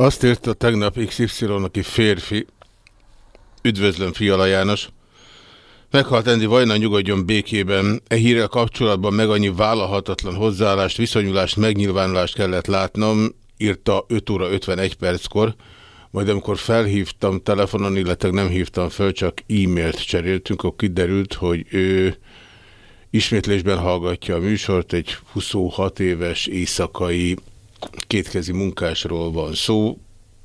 Azt írta tegnap XY, aki férfi, üdvözlöm Fiala János, Meghalt Endi Vajna nyugodjon békében. E hírrel kapcsolatban meg annyi vállalhatatlan hozzáállást, viszonyulást, megnyilvánulást kellett látnom, írta 5 óra 51 perckor, majd amikor felhívtam telefonon, illetve nem hívtam föl, csak e-mailt cseréltünk, akkor kiderült, hogy ő ismétlésben hallgatja a műsort, egy 26 éves éjszakai kétkezi munkásról van szó,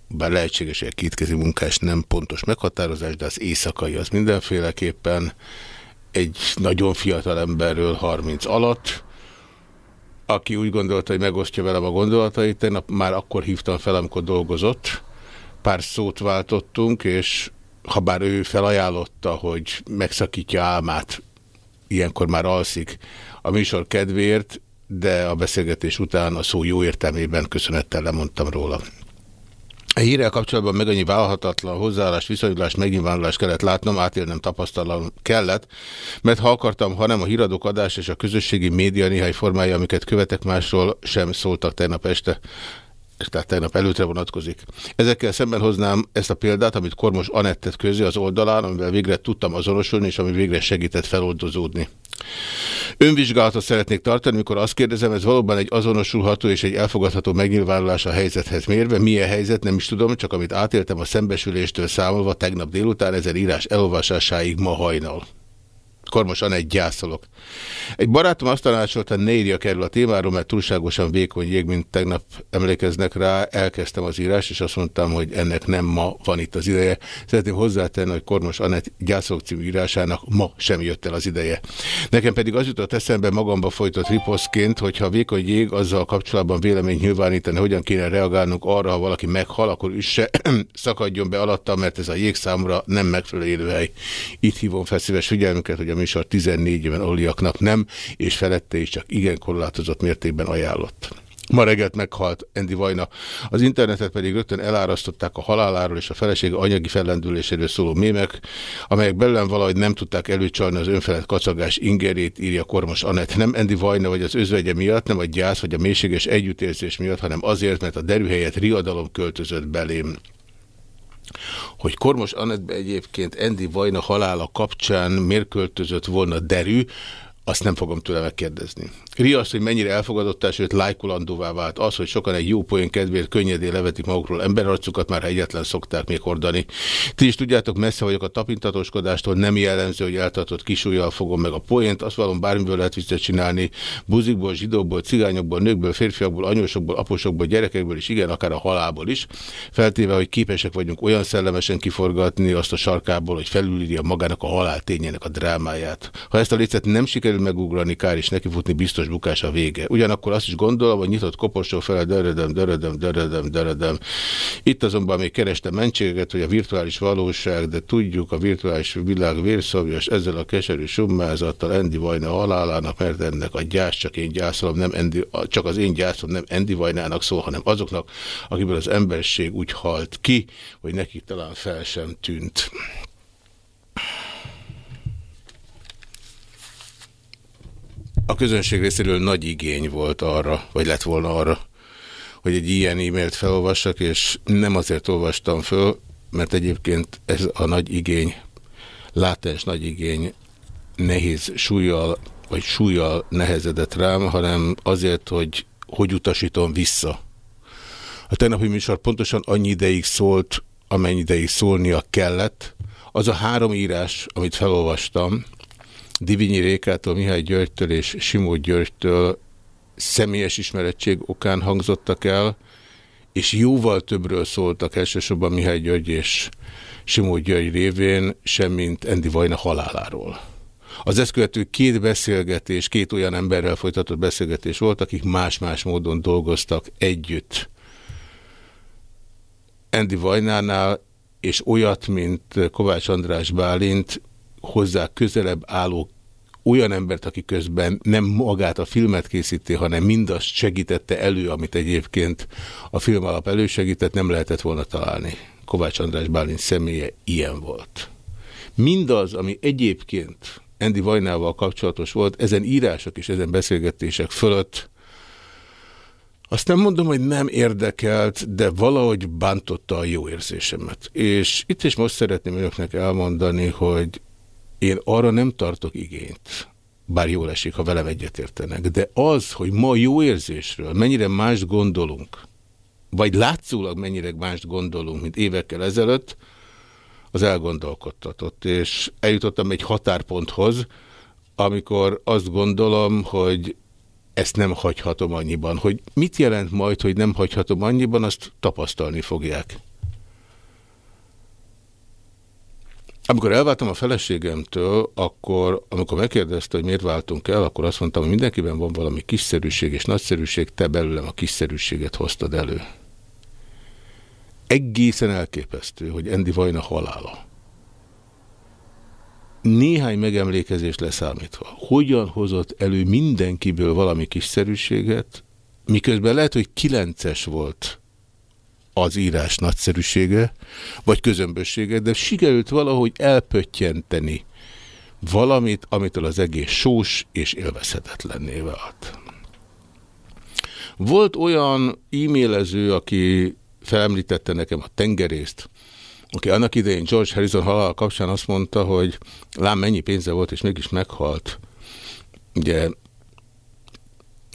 bár lehetséges, hogy a kétkezi munkás nem pontos meghatározás, de az éjszakai az mindenféleképpen. Egy nagyon fiatal emberről 30 alatt, aki úgy gondolta, hogy megosztja velem a gondolatait, tegnap már akkor hívtam fel, amikor dolgozott, pár szót váltottunk, és ha bár ő felajánlotta, hogy megszakítja álmát, ilyenkor már alszik a műsor kedvéért, de a beszélgetés után a szó jó értelmében köszönettel lemondtam róla. A hírrel kapcsolatban meg annyi vállalhatatlan hozzáállást, viszonyulást, megnyilvánulást kellett látnom, átélnem tapasztalan kellett, mert ha akartam, hanem a híradók adás és a közösségi média néhány formája, amiket követek másról, sem szóltak tegnap este tehát tegnap előtre vonatkozik. Ezekkel szemben hoznám ezt a példát, amit Kormos Anettet közé az oldalán, amivel végre tudtam azonosulni, és ami végre segített feloldozódni. Önvizsgálatot szeretnék tartani, amikor azt kérdezem, ez valóban egy azonosulható és egy elfogadható megnyilvánulás a helyzethez mérve. Milyen helyzet, nem is tudom, csak amit átéltem a szembesüléstől számolva tegnap délután, ezen írás elolvasásáig ma hajnal. Kormos egy gyászolok. Egy barátom azt tanácsolta, ne írjak erről a témáról, mert túlságosan vékony jég, mint tegnap emlékeznek rá, elkezdtem az írást, és azt mondtam, hogy ennek nem ma van itt az ideje. Szeretném hozzátenni, hogy Kormos Anett gyászolok című írásának ma sem jött el az ideje. Nekem pedig az jutott eszembe magamba folytott riposzként, hogyha vékony jég azzal kapcsolatban véleményt nyilvánítani, hogyan kéne reagálnunk arra, ha valaki meghal, akkor is se szakadjon be alatta, mert ez a jég számra nem megfelelő élőhely. Itt hívom fel szíves figyelmüket, hogy a műsor 14 éven oliaknak nem, és felette is csak igen korlátozott mértékben ajánlott. Ma reggelt meghalt Endi Vajna. Az internetet pedig rögtön elárasztották a haláláról és a felesége anyagi fellendüléséről szóló mémek, amelyek belőlem valahogy nem tudták előcsalni az önfelett kacagás ingerét, írja Kormos Anett. Nem Endi Vajna vagy az özvegye miatt, nem a gyász vagy a mélységes együttérzés miatt, hanem azért, mert a derűhelyet riadalom költözött belém. Hogy Kormos Anettbe egyébként Endi Vajna halála kapcsán miért költözött volna derű, azt nem fogom tőle megkérdezni. Riasz, hogy mennyire elfogadottá, sőt lájkulandóvá vált az, hogy sokan egy jó poén kedvéért könnyedén levetik magukról emberarcukat, már ha egyetlen szokták még hordani. Ti is tudjátok, messze vagyok a tapintatoskodástól, nem jellemző, hogy eltartott kisújjal fogom meg a poént, azt valóban bármiből lehet vissza csinálni, buzikból, zsidókból, cigányokból, nőkből, férfiakból, anyósokból, aposokból, gyerekekből is, igen, akár a halálból is, feltéve, hogy képesek vagyunk olyan szellemesen kiforgatni azt a sarkából, hogy felülírja magának a halál tényének a drámáját. Ha ezt a nem sikerül megugrani, kár is nekifutni, biztos bukás a vége. Ugyanakkor azt is gondolom, hogy nyitott koporsó fel, dörödöm, dörödöm, dörödöm, dörödöm. Itt azonban még kerestem mentséget, hogy a virtuális valóság, de tudjuk, a virtuális világ vérszavjas ezzel a keserű summázattal Endi Vajna halálának, mert ennek a gyász csak én gyászolom, nem Endi, csak az én gyászom nem Endi Vajnának szól, hanem azoknak, akiből az emberség úgy halt ki, hogy nekik talán fel sem tűnt. A közönség részéről nagy igény volt arra, vagy lett volna arra, hogy egy ilyen e-mailt felolvassak, és nem azért olvastam föl, mert egyébként ez a nagy igény, látens nagy igény nehéz súlyjal, vagy súlyjal nehezedett rám, hanem azért, hogy hogy utasítom vissza. A tegnapi műsor pontosan annyi ideig szólt, amennyi ideig szólnia kellett. Az a három írás, amit felolvastam, Divinyi Rékától, Mihály Györgytől és Simó Györgytől személyes ismerettség okán hangzottak el, és jóval többről szóltak elsősorban Mihály György és Simó György révén, semmint Endi Vajna haláláról. Az ezt követő két beszélgetés, két olyan emberrel folytatott beszélgetés volt, akik más-más módon dolgoztak együtt Andy Vajnánál, és olyat, mint Kovács András Bálint hozzá közelebb álló olyan embert, aki közben nem magát a filmet készíti, hanem mindazt segítette elő, amit egyébként a film alap elősegített, nem lehetett volna találni. Kovács András Bálint személye ilyen volt. Mindaz, ami egyébként Andy Vajnával kapcsolatos volt, ezen írások és ezen beszélgetések fölött azt nem mondom, hogy nem érdekelt, de valahogy bántotta a jó érzésemet. És itt is most szeretném önöknek elmondani, hogy én arra nem tartok igényt, bár jól esik, ha velem egyetértenek, de az, hogy ma jó érzésről mennyire más gondolunk, vagy látszólag mennyire mást gondolunk, mint évekkel ezelőtt, az elgondolkodtatott, és eljutottam egy határponthoz, amikor azt gondolom, hogy ezt nem hagyhatom annyiban. Hogy mit jelent majd, hogy nem hagyhatom annyiban, azt tapasztalni fogják. Amikor elváltam a feleségemtől, akkor, amikor megkérdezte, hogy miért váltunk el, akkor azt mondtam, hogy mindenkiben van valami kiszerűség és nagyszerűség, te belőlem a kiszerűséget hoztad elő. Egészen elképesztő, hogy Endi Vajna halála. Néhány megemlékezés leszámítva. Hogyan hozott elő mindenkiből valami kiszerűséget, miközben lehet, hogy kilences volt az írás nagyszerűsége, vagy közömbössége, de sikerült valahogy elpöttyenteni valamit, amitől az egész sós és élvezhetetlenné vált. Volt olyan e-mailező, aki felemlítette nekem a tengerészt, aki annak idején George Harrison halál kapcsán azt mondta, hogy lám mennyi pénze volt, és mégis meghalt. Ugye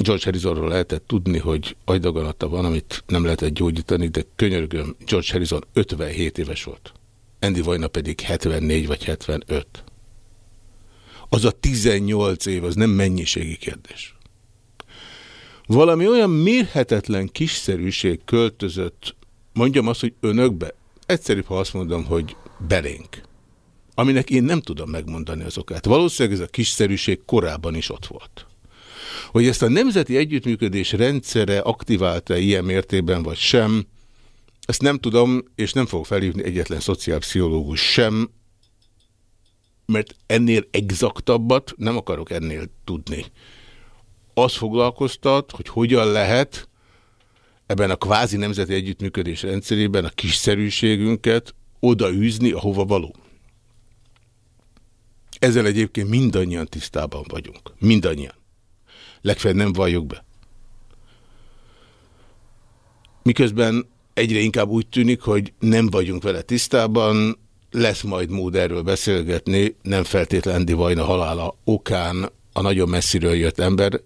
George Harrisonról lehetett tudni, hogy agydaganata van, amit nem lehetett gyógyítani, de könyörgöm, George Harrison 57 éves volt. Andy Vajna pedig 74 vagy 75. Az a 18 év, az nem mennyiségi kérdés. Valami olyan mérhetetlen kiszerűség költözött, mondjam azt, hogy önökbe, egyszerűbb, ha azt mondom, hogy belénk. Aminek én nem tudom megmondani az okát. Valószínűleg ez a kiszerűség korábban is ott volt. Hogy ezt a nemzeti együttműködés rendszere aktiválta ilyen mértékben, vagy sem, ezt nem tudom, és nem fogok felhívni egyetlen szociálpszichológus sem, mert ennél exaktabbat nem akarok ennél tudni. Az foglalkoztat, hogy hogyan lehet ebben a kvázi nemzeti együttműködés rendszerében a kiszerűségünket odaűzni, ahova való. Ezzel egyébként mindannyian tisztában vagyunk. Mindannyian. Legfeljebb nem valljuk be. Miközben egyre inkább úgy tűnik, hogy nem vagyunk vele tisztában, lesz majd mód erről beszélgetni, nem feltétlen Vajna halála okán a nagyon messziről jött ember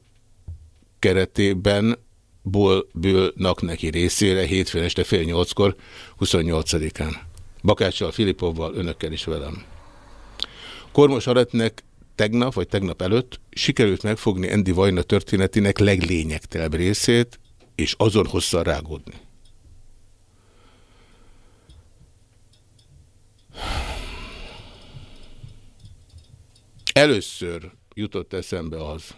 keretében, ból bőlnak neki részére hétfőn este fél nyolckor, 28-án. Bakáccsal, Filipovval, önökkel is velem. Kormos Aretnek tegnap, vagy tegnap előtt sikerült megfogni Endi Vajna történetének leglényegtelebb részét, és azon hosszan rágódni. Először jutott eszembe az,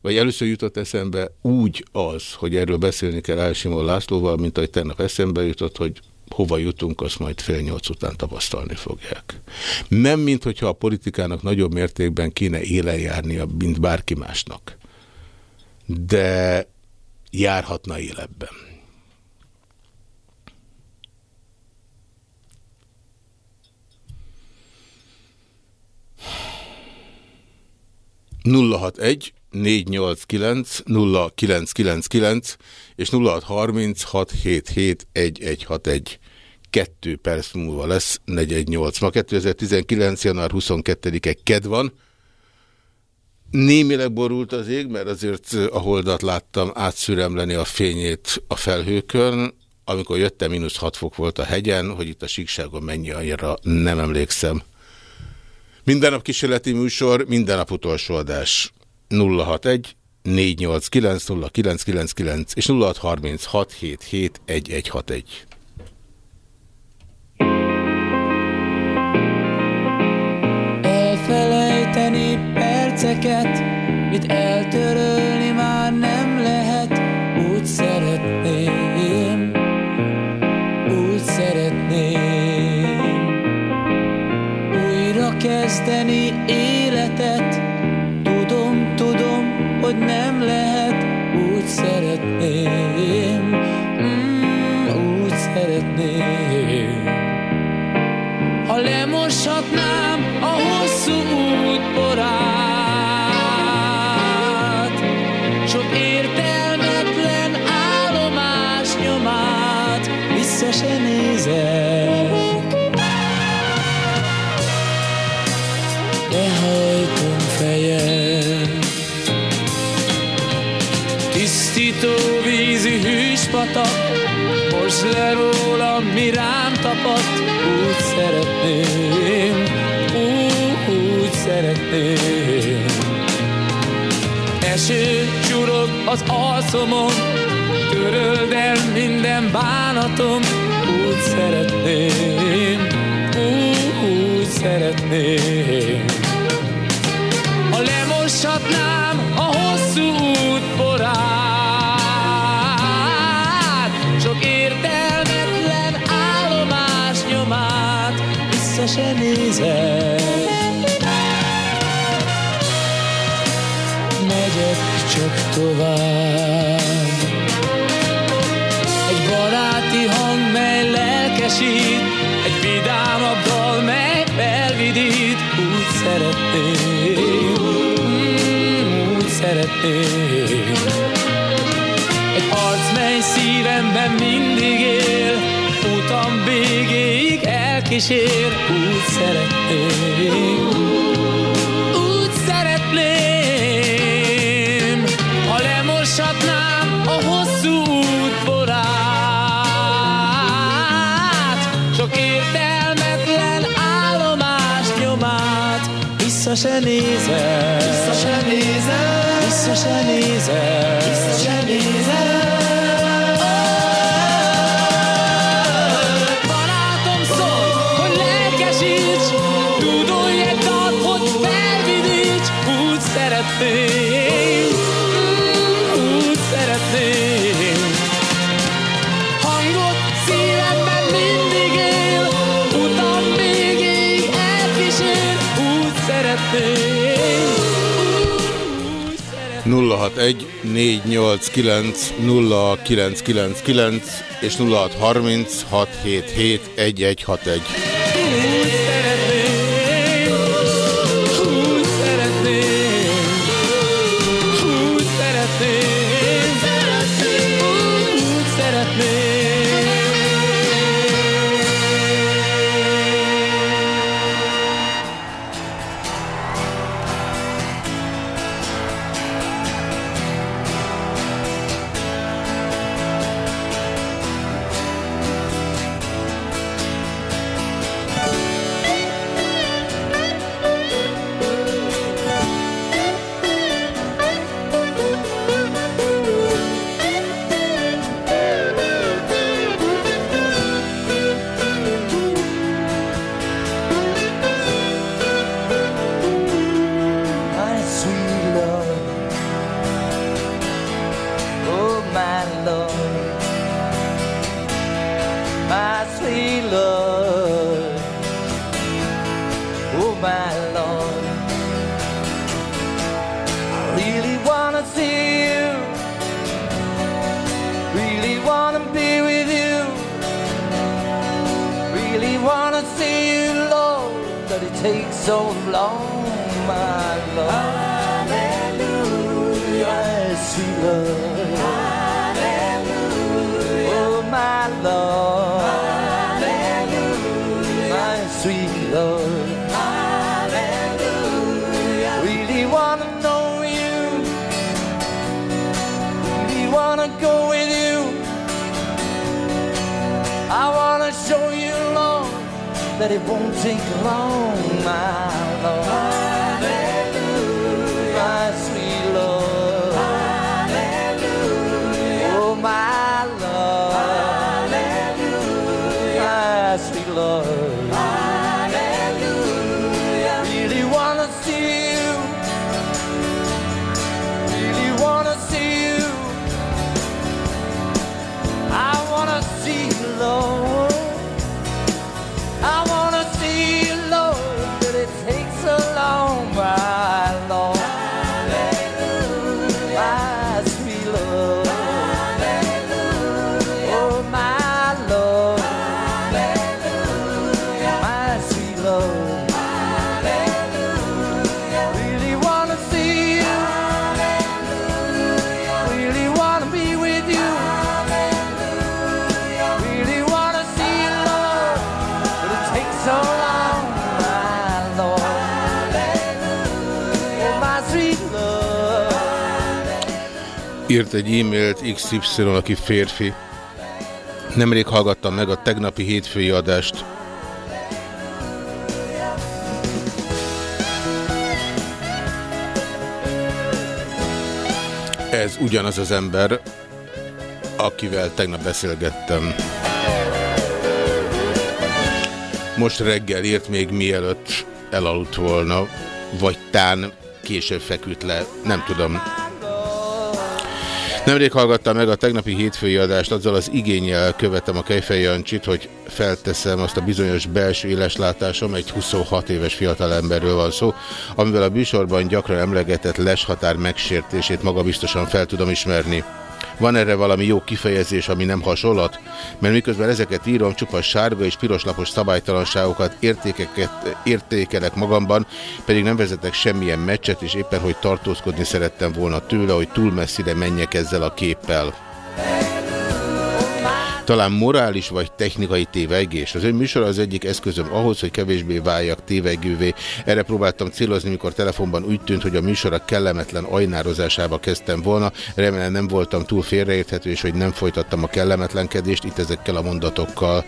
vagy először jutott eszembe úgy az, hogy erről beszélni kell Elsimon Lászlóval, mint ahogy tegnap eszembe jutott, hogy hova jutunk, azt majd fél nyolc után tapasztalni fogják. Nem, mint hogyha a politikának nagyobb mértékben kéne élen járnia, mint bárki másnak. De járhatna életben. Nulla hat egy 489 0999 és 0636771161. Kettő perc múlva lesz 418. Ma 2019. január 22-e ked van. Némileg borult az ég, mert azért a holdat láttam átszüremleni a fényét a felhőkön. Amikor jöttem, mínusz 6 fok volt a hegyen, hogy itt a síkságon mennyi annyira nem emlékszem. Minden nap kísérleti műsor, minden nap utolsó adás. 061 489 0999 és 0636 1161. Elfelejteni perceket, mit eltörölni már nem lehet, úgy szeretném, úgy szeretném újra kezdeni én. az alszomon. Töröld el minden bánatom Úgy szeretném, úgy, úgy szeretném. tovább. Egy baráti hang, mely lelkesít, egy vidámabb dal, mely felvidít, úgy szeretném, úgy szeretném. Egy arc, mely szívemben mindig él, utam végéig elkísér, úgy szeretném, úgy szeretném. Ebenezer. 061 és 0636771161. Írt egy e-mailt XY, aki férfi. Nemrég hallgattam meg a tegnapi hétfői adást. Ez ugyanaz az ember, akivel tegnap beszélgettem. Most reggel írt még mielőtt elaludt volna, vagy tán később feküdt le, nem tudom. Nemrég hallgattam meg a tegnapi hétfői adást, azzal az igényel követem a Kejfej Jancsit, hogy felteszem azt a bizonyos belső éleslátásom, egy 26 éves fiatalemberről van szó, amivel a műsorban gyakran emlegetett leshatár megsértését magabiztosan fel tudom ismerni. Van erre valami jó kifejezés, ami nem hasonlat? Mert miközben ezeket írom, csupa sárga és piroslapos szabálytalanságokat, értékeket értékelek magamban, pedig nem vezetek semmilyen meccset, és éppen, hogy tartózkodni szerettem volna tőle, hogy túl messzire menjek ezzel a képpel. Talán morális vagy technikai tévegés. Az ön műsor az egyik eszközöm ahhoz, hogy kevésbé váljak tévegővé. Erre próbáltam célozni, mikor telefonban úgy tűnt, hogy a műsora kellemetlen ajnározásába kezdtem volna. Remélem nem voltam túl félreérthető, és hogy nem folytattam a kellemetlenkedést itt ezekkel a mondatokkal.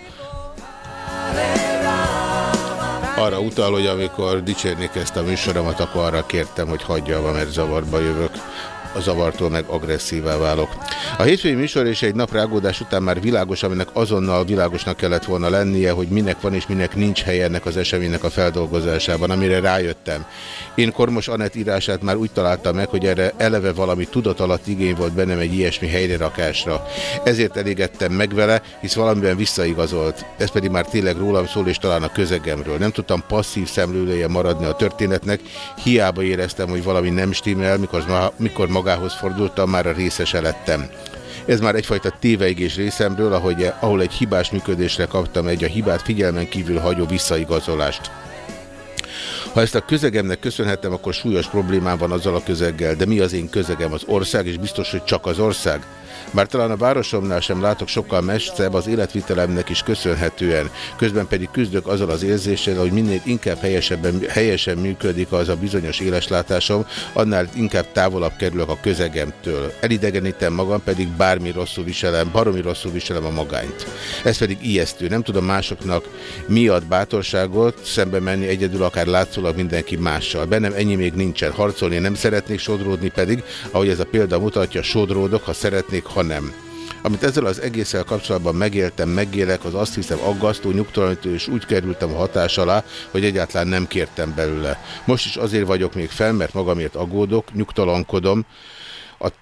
Arra utal, hogy amikor dicsérnék ezt a műsoromat, akkor arra kértem, hogy hagyja, mert zavarba jövök a zavartól meg agresszívá válok. A hétfői műsor és egy nap rágódás után már világos, aminek azonnal világosnak kellett volna lennie, hogy minek van és minek nincs helye ennek az eseménynek a feldolgozásában, amire rájöttem. Én Kormos Anett írását már úgy találtam meg, hogy erre eleve valami tudat alatt igény volt bennem egy ilyesmi helyrerakásra. Ezért elégettem meg vele, hisz valamiben visszaigazolt. Ez pedig már tényleg rólam szól, és talán a közegemről. Nem tudtam passzív szemlőlője maradni a történetnek, hiába éreztem, hogy valami nem stimmel, mikor, mikor magához fordultam, már a részese lettem. Ez már egyfajta téveigés részemről, ahogy, ahol egy hibás működésre kaptam egy a hibát figyelmen kívül hagyó visszaigazolást. Ha ezt a közegemnek köszönhetem, akkor súlyos problémám van azzal a közeggel, de mi az én közegem? Az ország, és biztos, hogy csak az ország? Bár talán a városomnál sem látok sokkal messzebb az életvitelemnek is köszönhetően, közben pedig küzdök azzal az érzéssel, hogy minél inkább helyesebben, helyesen működik az a bizonyos éleslátásom, annál inkább távolabb kerülök a közegemtől. Elidegenítem magam, pedig bármi rosszul viselem, baromi rosszul viselem a magányt. Ez pedig ijesztő. Nem tudom másoknak miatt bátorságot szembe menni egyedül, akár látszólag mindenki mással. Bennem ennyi még nincsen. Harcolni nem szeretnék, sodródni pedig, ahogy ez a példa mutatja, sodródok, ha szeretnék, ha nem. Amit ezzel az egésszel kapcsolatban megéltem, megélek, az azt hiszem aggasztó, nyugtalanító, és úgy kerültem a hatás alá, hogy egyáltalán nem kértem belőle. Most is azért vagyok még fel, mert magamért aggódok, nyugtalankodom,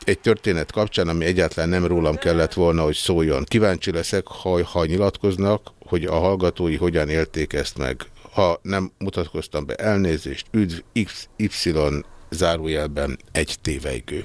egy történet kapcsán, ami egyáltalán nem rólam kellett volna, hogy szóljon. Kíváncsi leszek, ha, ha nyilatkoznak, hogy a hallgatói hogyan élték ezt meg. Ha nem mutatkoztam be elnézést, üdv XY zárójelben egy téveigő.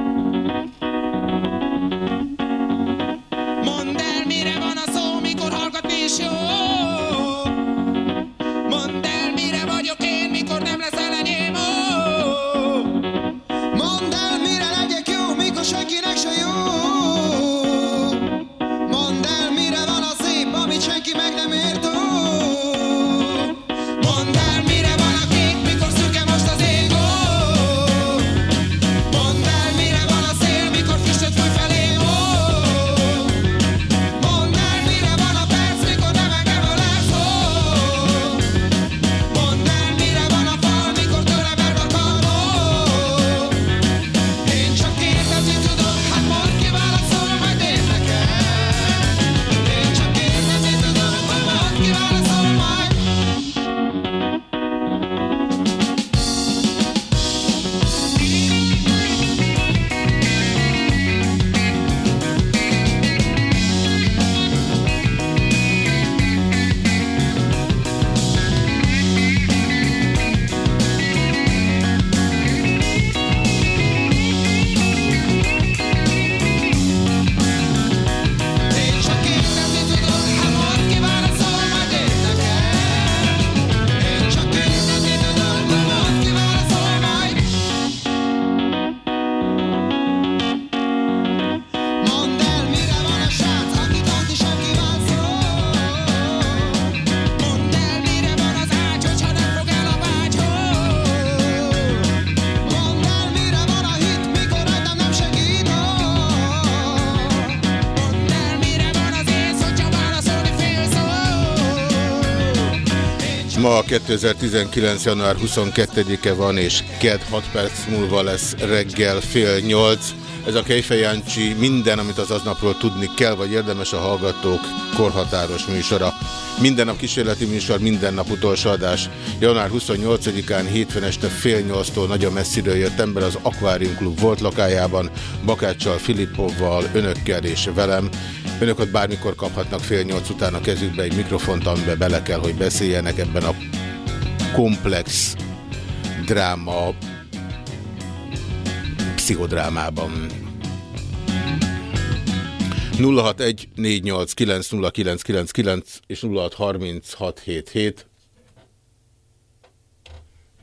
2019. január 22-e van, és kedd 6 perc múlva lesz reggel fél 8. Ez a Kejfej Jancsi minden, amit az aznapról tudni kell, vagy érdemes a hallgatók korhatáros műsora. Minden nap kísérleti műsor, minden nap utolsó adás. Január 28-án hétfőn este fél nyolctól nagyon messziről jött ember az Aquarium Klub volt lakájában, Bakáccsal, Filippovval, önökkel és velem. Önök ott bármikor kaphatnak fél nyolc után a kezükbe egy mikrofont, amiben bele kell, hogy beszéljenek ebben a komplex dráma pszichodrámában. 061 489 és 063677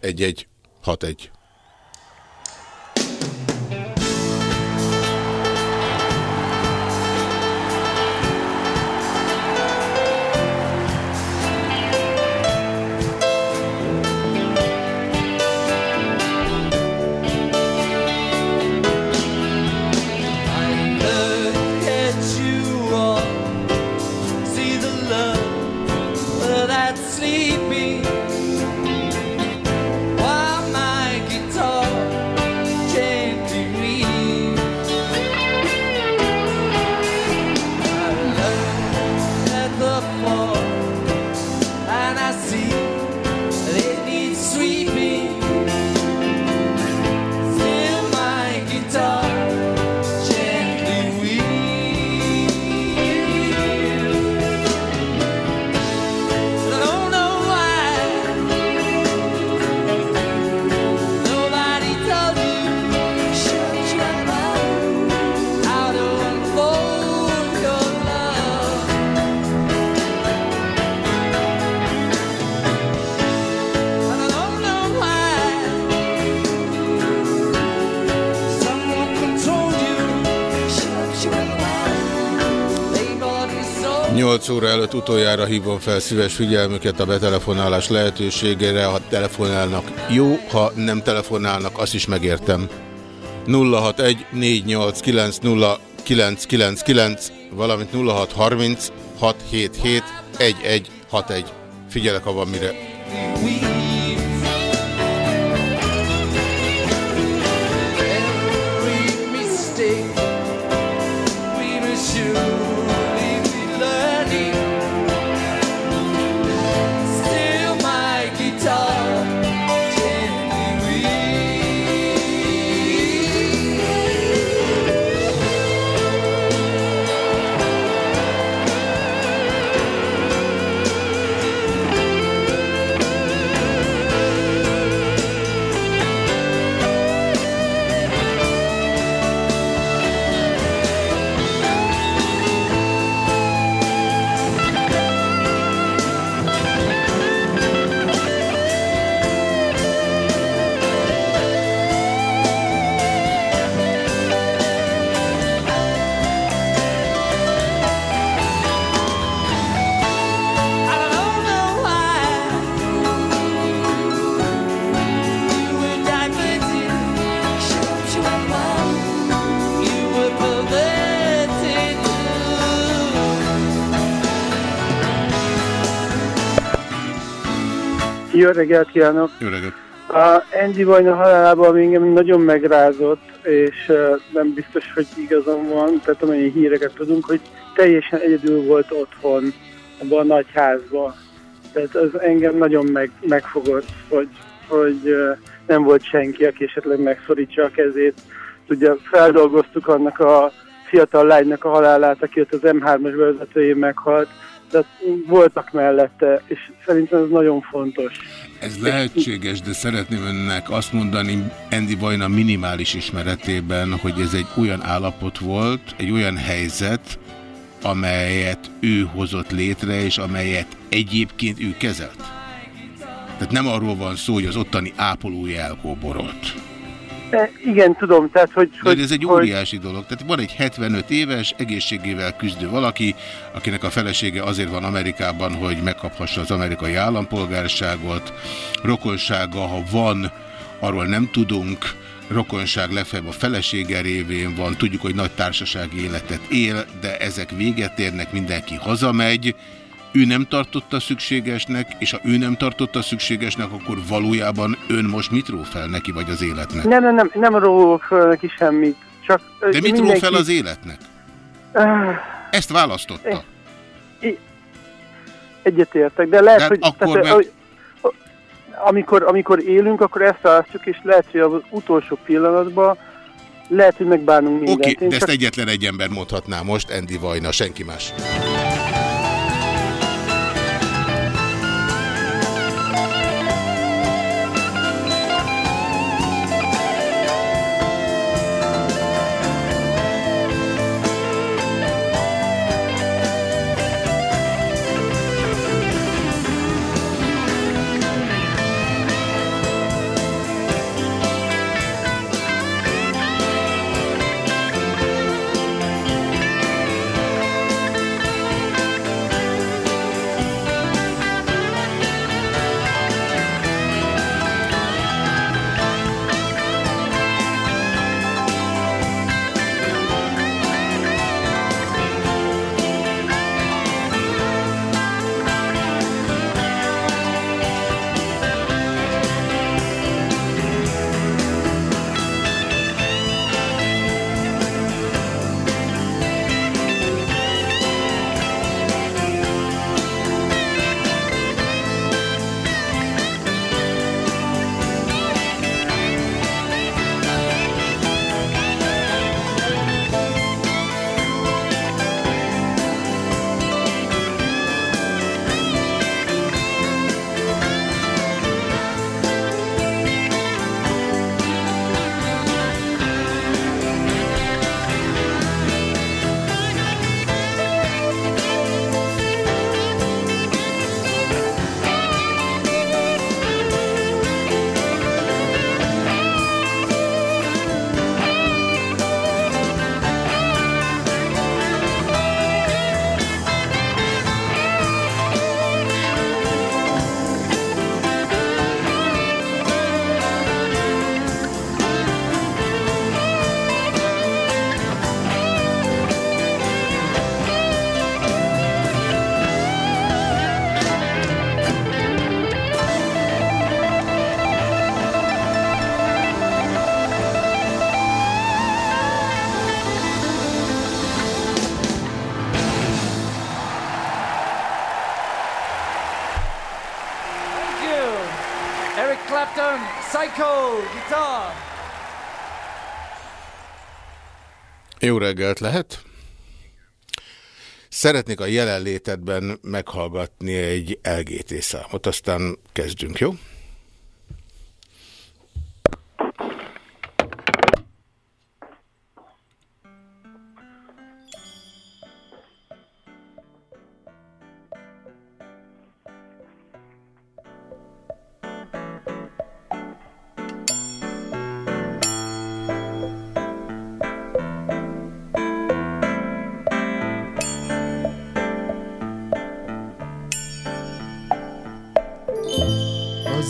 1161. Look 8 óra előtt utoljára hívom fel szíves figyelmüket a betelefonálás lehetőségére. Ha telefonálnak, jó, ha nem telefonálnak, azt is megértem. 061 489 0999, valamint 0630 677 1161. Figyelek, ha van mire. Jó reggelt kívánok! Jó reggelt. A Andy Vajna halálában engem nagyon megrázott, és nem biztos, hogy igazam van, tehát amennyi híreket tudunk, hogy teljesen egyedül volt otthon, abban a nagy házban. Tehát az engem nagyon meg, megfogott, hogy, hogy nem volt senki, aki esetleg megszorítsa a kezét. Ugye feldolgoztuk annak a fiatal lánynak a halálát, aki ott az M3-as vezetőjén meghalt, tehát voltak mellette, és szerintem ez nagyon fontos. Ez lehetséges, de szeretném önnek azt mondani Andy Vajna minimális ismeretében, hogy ez egy olyan állapot volt, egy olyan helyzet, amelyet ő hozott létre, és amelyet egyébként ő kezelt. Tehát nem arról van szó, hogy az ottani ápolója elkóborolt. E, igen, tudom, tehát hogy... De hogy ez egy hogy, óriási dolog. Tehát van egy 75 éves, egészségével küzdő valaki, akinek a felesége azért van Amerikában, hogy megkaphassa az amerikai állampolgárságot. Rokonsága, ha van, arról nem tudunk. Rokonság legfeljebb a felesége révén van. Tudjuk, hogy nagy társasági életet él, de ezek véget érnek, mindenki hazamegy. Ő nem tartotta szükségesnek, és ha ő nem tartotta szükségesnek, akkor valójában ön most mit ró fel neki, vagy az életnek? Nem, nem, nem, nem rólok fel neki semmit. Csak De mit ró mindenki- fel az életnek? Ah, Ezt választotta. Egyetértek, de lehet, De hogy... akkor tehát, meg- amikor, amikor élünk, akkor ezt választjuk, és lehet, hogy az utolsó pillanatban lehet, hogy megbánunk mindent. Oké, Én de ezt csak- egyetlen egy ember mondhatná most, Andy Vajna, senki más. Jó reggelt lehet? Szeretnék a jelenlétedben meghallgatni egy LGT számot, aztán kezdjünk, jó?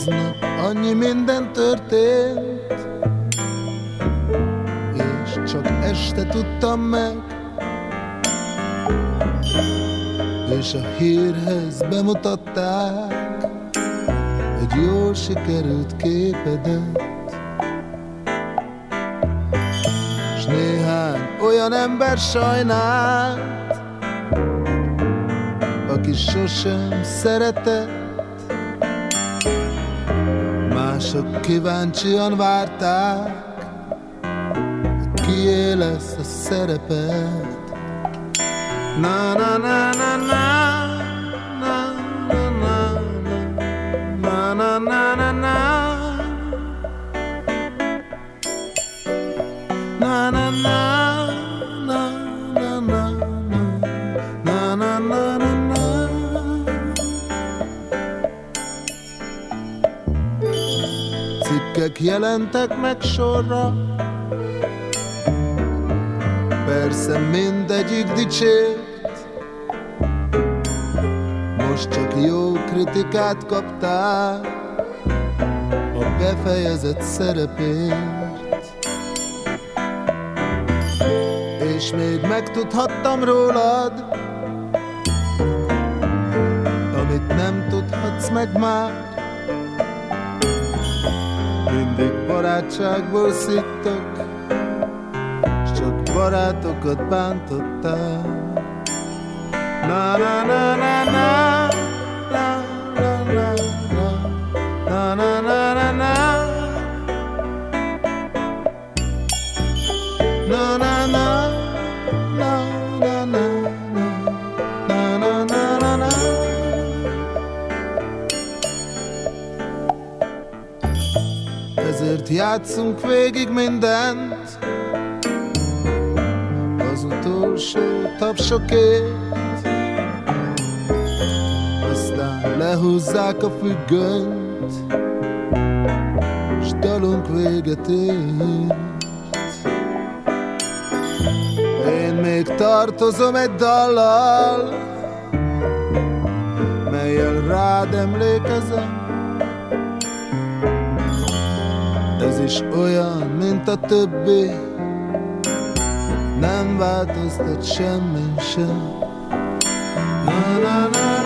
Aznap annyi minden történt És csak este tudtam meg. És a hírhez bemutatták Egy jól sikerült képedet. S néhány olyan ember sajnált Aki sosem szeretett Mások kíváncsian várták, kié lesz a szereped. Na na na na na Cikkek jelentek meg sorra. Persze mindegyik dicsért. Most csak jó kritikát kaptál A befejezett szerepért. És még megtudhattam rólad amit nem tudhatsz meg már. Mindig barátságból szittok, s csak barátokat bántottál. Na na na na, na játszunk végig mindent. Az utolsó tapsokért. Aztán lehúzzák a függönyt S dalunk véget ért. Én még tartozom egy dallal Melyel rád emlékezem is olyan, mint a többi. Nem változtat semmi sem. Na na na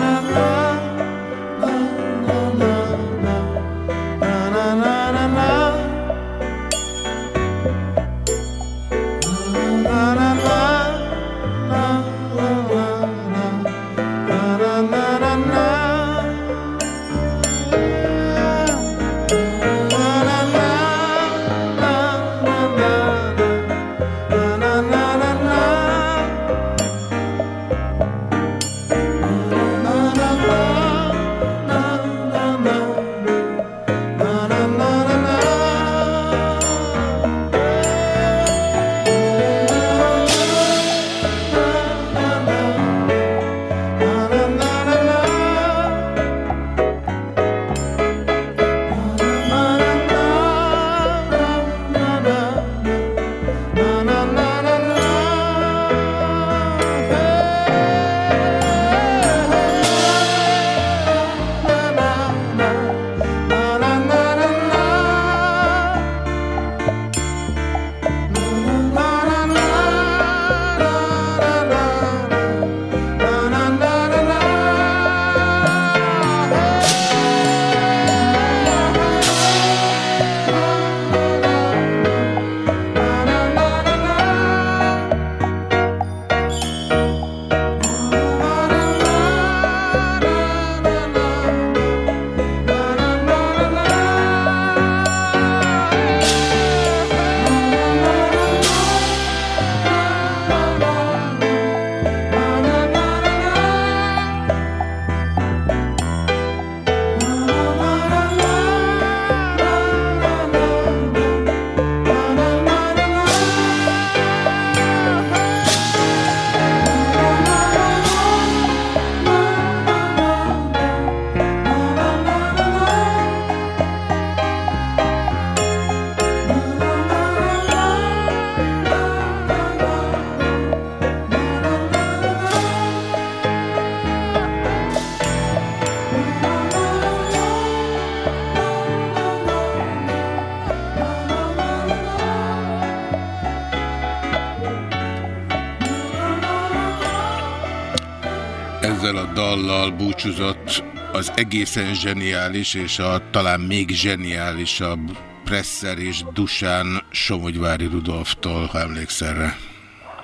a dallal búcsúzott az egészen zseniális és a talán még zseniálisabb Presser és Dusán Somogyvári Rudolftól, ha emlékszel rá.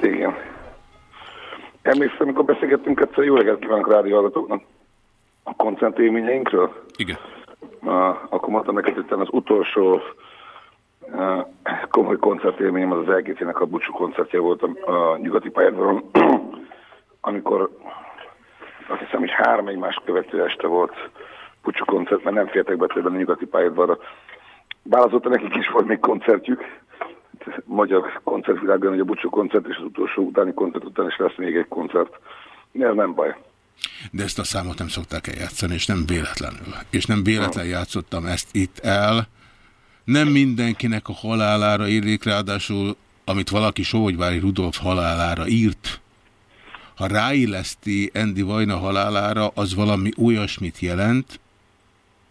Igen. Emlékszem, amikor beszélgettünk egyszer, jó reggelt kívánok rádióhallgatóknak a koncertélményeinkről. Igen. Uh, akkor mondtam neked, hogy az utolsó uh, komoly koncertélményem az az LGT-nek a búcsú koncertje volt a, a nyugati pályádvaron, amikor azt hiszem, hogy három egymás követő este volt búcsú koncert, mert nem fértek be többen a nyugati pályádvarra. Bár azóta nekik is volt még koncertjük, magyar koncertvilágban, hogy a búcsú koncert és az utolsó utáni koncert után is lesz még egy koncert. Ez nem baj. De ezt a számot nem szokták eljátszani, és nem véletlenül. És nem véletlen játszottam ezt itt el. Nem mindenkinek a halálára írnék, ráadásul amit valaki Sohogyvári Rudolf halálára írt, ha ráilleszti Endi Vajna halálára, az valami olyasmit jelent,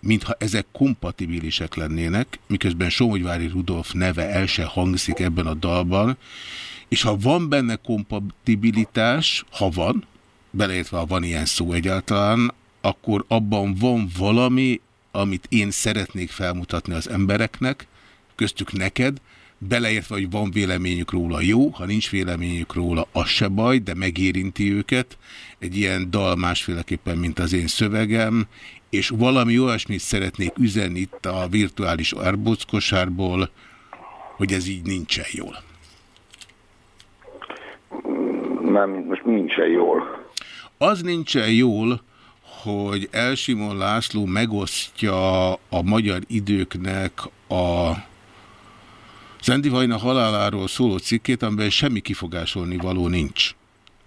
mintha ezek kompatibilisek lennének, miközben Somogyvári Rudolf neve el se hangzik ebben a dalban, és ha van benne kompatibilitás, ha van, beleértve ha van ilyen szó egyáltalán, akkor abban van valami, amit én szeretnék felmutatni az embereknek, köztük neked, beleértve, hogy van véleményük róla jó, ha nincs véleményük róla, az se baj, de megérinti őket. Egy ilyen dal másféleképpen, mint az én szövegem, és valami olyasmit szeretnék üzenni itt a virtuális árbóckosárból, hogy ez így nincsen jól. Nem, most nincsen jól. Az nincsen jól, hogy Elsimon László megosztja a magyar időknek a Zendi Vajna haláláról szóló cikkét, amiben semmi kifogásolni való nincs.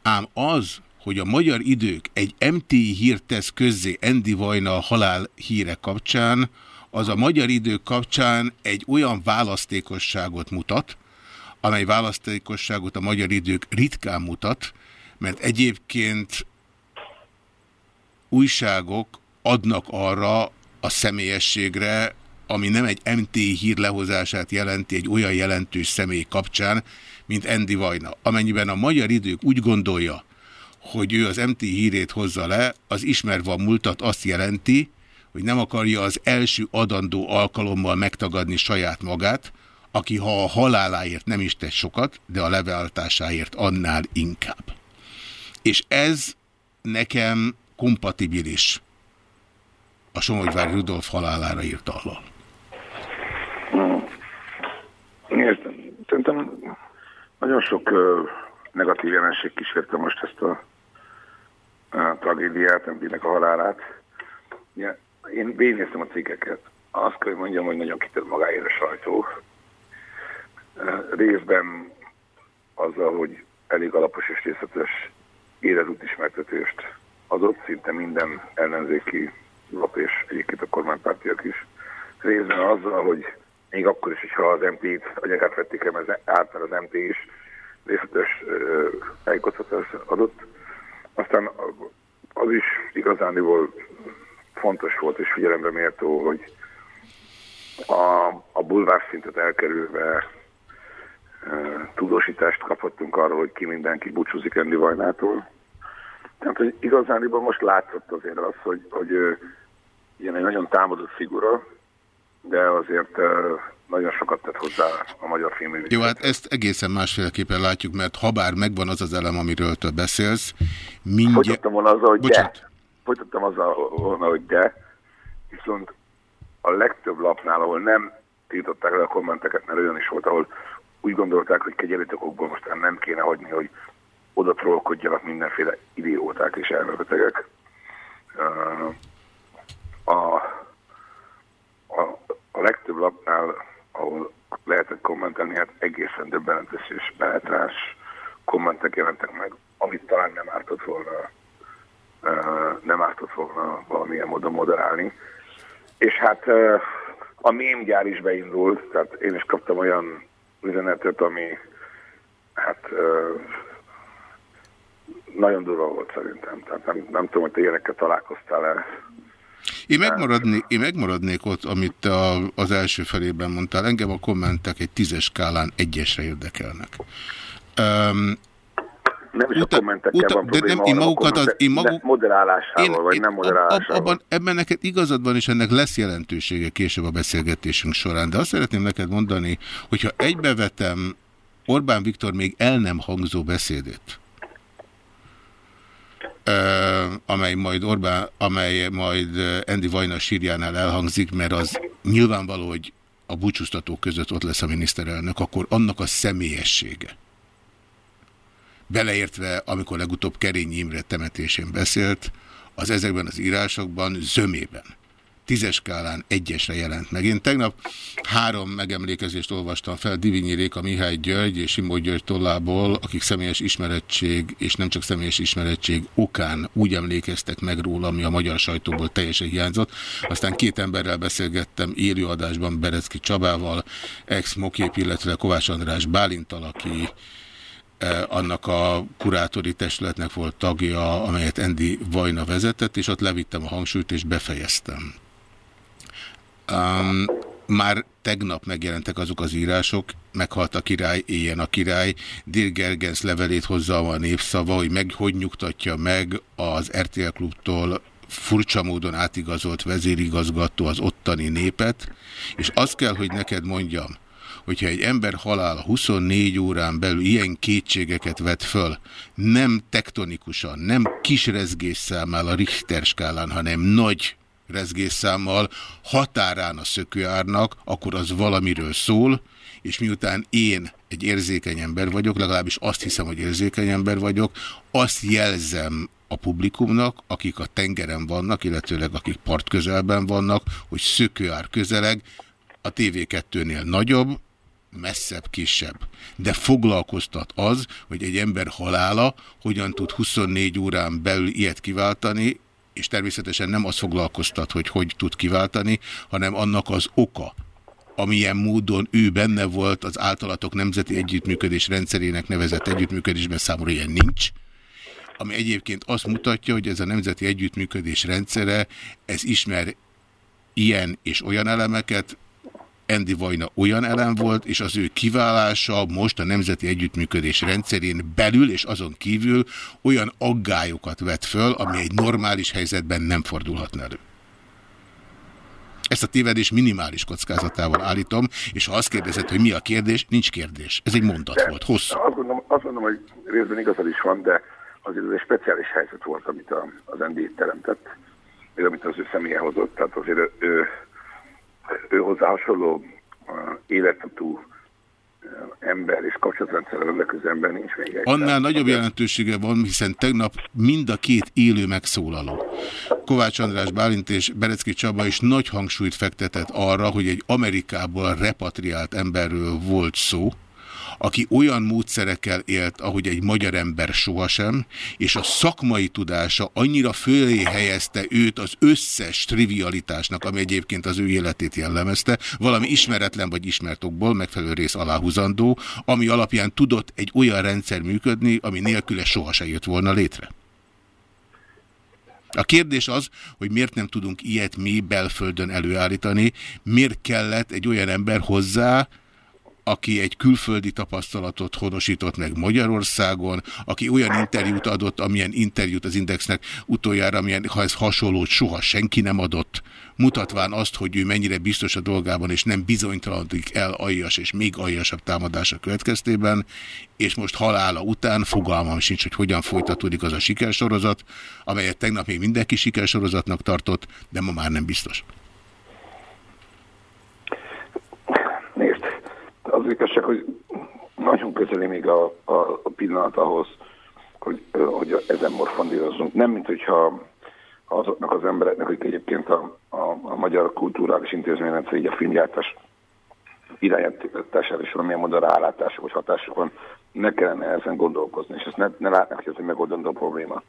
Ám az, hogy a magyar idők egy MT hírt tesz közzé Endi Vajna halál híre kapcsán, az a magyar idők kapcsán egy olyan választékosságot mutat, amely választékosságot a magyar idők ritkán mutat, mert egyébként újságok adnak arra a személyességre, ami nem egy MT hír lehozását jelenti egy olyan jelentős személy kapcsán, mint Endi Vajna. Amennyiben a magyar idők úgy gondolja, hogy ő az MT hírét hozza le, az ismerve a múltat azt jelenti, hogy nem akarja az első adandó alkalommal megtagadni saját magát, aki ha a haláláért nem is tesz sokat, de a leváltásáért annál inkább. És ez nekem kompatibilis a Somogyvári Rudolf halálára írt allal. Értem. Szerintem nagyon sok uh, negatív jelenség kísérte most ezt a, a tragédiát, Embinek a halálát. Ja, én végignéztem a cikkeket. Azt kell, hogy mondjam, hogy nagyon kitett magáért a sajtó. Részben azzal, hogy elég alapos és részletes életútismertetést adott szinte minden ellenzéki lap és egyébként a kormánypártiak is. Részben azzal, hogy még akkor is, hogyha az MT-t anyagát vették el, át, mert az MT is részletes tájékoztatást adott. Aztán az is igazániból fontos volt és figyelemre méltó, hogy a, a bulvár szintet elkerülve tudósítást kaphattunk arról, hogy ki mindenki búcsúzik Endi Vajnától. Tehát, hogy igazániból most látszott azért az, hogy, hogy ilyen egy nagyon támadott figura, de azért nagyon sokat tett hozzá a magyar filmművészet. Jó, hát ezt egészen másféleképpen látjuk, mert ha bár megvan az az elem, amiről te beszélsz, mindjárt... Folytattam volna azzal, hogy Bocsánat. de. Folytattam azzal volna, hogy de, viszont a legtöbb lapnál, ahol nem tiltották le a kommenteket, mert olyan is volt, ahol úgy gondolták, hogy kegyelétokokból most nem kéne hagyni, hogy oda trollkodjanak mindenféle idióták és elmebetegek. A, a legtöbb lapnál, ahol lehetett kommentelni, hát egészen döbbenetes és beletrás kommentek jelentek meg, amit talán nem ártott volna, nem ártott volna valamilyen módon moderálni. És hát a mémgyár is beindult, tehát én is kaptam olyan üzenetet, ami hát nagyon durva volt szerintem. Tehát nem, nem tudom, hogy te ilyenekkel találkoztál-e. Én, megmaradni, én megmaradnék ott, amit a, az első felében mondtál. Engem a kommentek egy tízes skálán egyesre érdekelnek. Um, nem is uta, a kommentekkel uta, van probléma, de nem, én magukat az, én maguk, moderálásával, én, vagy én, nem moderálásával. Ab, abban, ebben neked igazad van, és ennek lesz jelentősége később a beszélgetésünk során. De azt szeretném neked mondani, hogyha egybevetem Orbán Viktor még el nem hangzó beszédét, amely majd Orbán, amely majd Endi Vajna sírjánál elhangzik, mert az nyilvánvaló, hogy a búcsúztatók között ott lesz a miniszterelnök, akkor annak a személyessége. Beleértve, amikor legutóbb Kerény Imre temetésén beszélt, az ezekben az írásokban zömében tízes skálán egyesre jelent meg. Én tegnap három megemlékezést olvastam fel Divinyi Réka, Mihály György és Simó György tollából, akik személyes ismerettség, és nem csak személyes ismerettség okán úgy emlékeztek meg róla, ami a magyar sajtóból teljesen hiányzott. Aztán két emberrel beszélgettem élőadásban Berecki Csabával, ex-mokép, illetve Kovács András Bálintal, aki annak a kurátori testületnek volt tagja, amelyet Endi Vajna vezetett, és ott levittem a hangsúlyt, és befejeztem. Um, már tegnap megjelentek azok az írások, meghalt a király, éljen a király, Dirgergens levelét hozza a népszava, hogy meg hogy nyugtatja meg az RTL klubtól furcsa módon átigazolt vezérigazgató az ottani népet, és azt kell, hogy neked mondjam, hogyha egy ember halála 24 órán belül ilyen kétségeket vet föl, nem tektonikusan, nem kis rezgésszámmal a Richter skálán, hanem nagy rezgésszámmal határán a szökőárnak, akkor az valamiről szól, és miután én egy érzékeny ember vagyok, legalábbis azt hiszem, hogy érzékeny ember vagyok, azt jelzem a publikumnak, akik a tengeren vannak, illetőleg akik part közelben vannak, hogy szökőár közeleg, a TV2-nél nagyobb, messzebb, kisebb. De foglalkoztat az, hogy egy ember halála hogyan tud 24 órán belül ilyet kiváltani, és természetesen nem az foglalkoztat, hogy hogy tud kiváltani, hanem annak az oka, amilyen módon ő benne volt az általatok nemzeti együttműködés rendszerének nevezett együttműködésben számomra ilyen nincs, ami egyébként azt mutatja, hogy ez a nemzeti együttműködés rendszere, ez ismer ilyen és olyan elemeket, Endi Vajna olyan elem volt, és az ő kiválása most a Nemzeti Együttműködés rendszerén belül és azon kívül olyan aggályokat vet föl, ami egy normális helyzetben nem fordulhatna elő. Ezt a tévedés minimális kockázatával állítom, és ha azt kérdezed, hogy mi a kérdés, nincs kérdés. Ez egy mondat De volt, hosszú. Azt gondolom, azt gondolom, hogy részben igazad is van, de azért ez egy speciális helyzet volt, amit a, az ND teremtett, és amit az ő személye hozott. Tehát azért ő, ő, ő hozzá hasonló uh, életutú uh, ember és kapcsolatrendszerrel rendelkező ember nincs még egy. Annál Tehát nagyobb jelentősége van, hiszen tegnap mind a két élő megszólaló. Kovács András Bálint és Berecki Csaba is nagy hangsúlyt fektetett arra, hogy egy Amerikából repatriált emberről volt szó, aki olyan módszerekkel élt, ahogy egy magyar ember sohasem, és a szakmai tudása annyira fölé helyezte őt az összes trivialitásnak, ami egyébként az ő életét jellemezte, valami ismeretlen vagy ismert okból, megfelelő rész aláhuzandó, ami alapján tudott egy olyan rendszer működni, ami nélküle sohasem jött volna létre. A kérdés az, hogy miért nem tudunk ilyet mi belföldön előállítani, miért kellett egy olyan ember hozzá, aki egy külföldi tapasztalatot honosított meg Magyarországon, aki olyan interjút adott, amilyen interjút az Indexnek utoljára, amilyen, ha ez hasonlót soha senki nem adott, mutatván azt, hogy ő mennyire biztos a dolgában, és nem bizonytalanodik el aljas és még aljasabb támadása következtében, és most halála után fogalmam sincs, hogy hogyan folytatódik az a sikersorozat, amelyet tegnap még mindenki sikersorozatnak tartott, de ma már nem biztos. Nézd, az igazság, hogy nagyon közeli még a, a, a pillanat ahhoz, hogy, hogy ezen morfondírozzunk. Nem, mint hogyha azoknak az embereknek, akik egyébként a, a, a magyar kulturális intézményrendszer, így a filmgyártás irányítására is valamilyen módon rálátása vagy hatásuk van, ne kellene ezen gondolkozni, és ezt ne, ne látnak, hogy ez egy megoldandó probléma.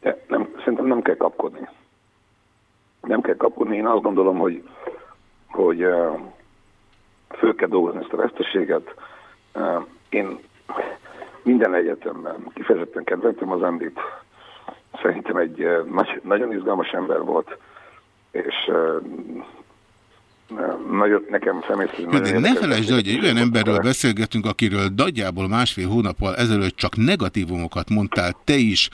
De nem, szerintem nem kell kapkodni. Nem kell kapkodni. Én azt gondolom, hogy, hogy föl kell dolgozni ezt a veszteséget. Én minden egyetemben kifejezetten kedveltem az Andit. Szerintem egy nagy, nagyon izgalmas ember volt, és nagyon, nekem személy szerint... De ne felejtsd el, hogy egy olyan emberről beszélgetünk, akiről nagyjából másfél hónappal ezelőtt csak negatívumokat mondtál te is,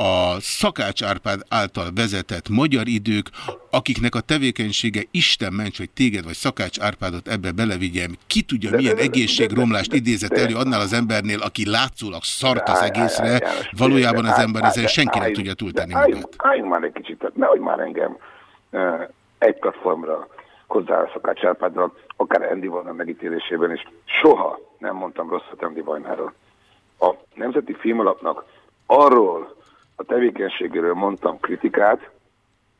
a Szakács Árpád által vezetett magyar idők, akiknek a tevékenysége Isten ments, hogy téged vagy Szakács Árpádot ebbe belevigyem, ki tudja, milyen egészségromlást idézett elő annál az embernél, aki látszólag szart az egészre, valójában az ember ezen senki nem tudja túltenni magát. Álljunk már egy kicsit, nehogy már engem egy platformra hozzá a Szakács Árpáddal, akár Andy Vajna megítélésében is. Soha nem mondtam rosszat Andy Vajnáról. A Nemzeti Filmalapnak arról a tevékenységéről mondtam kritikát,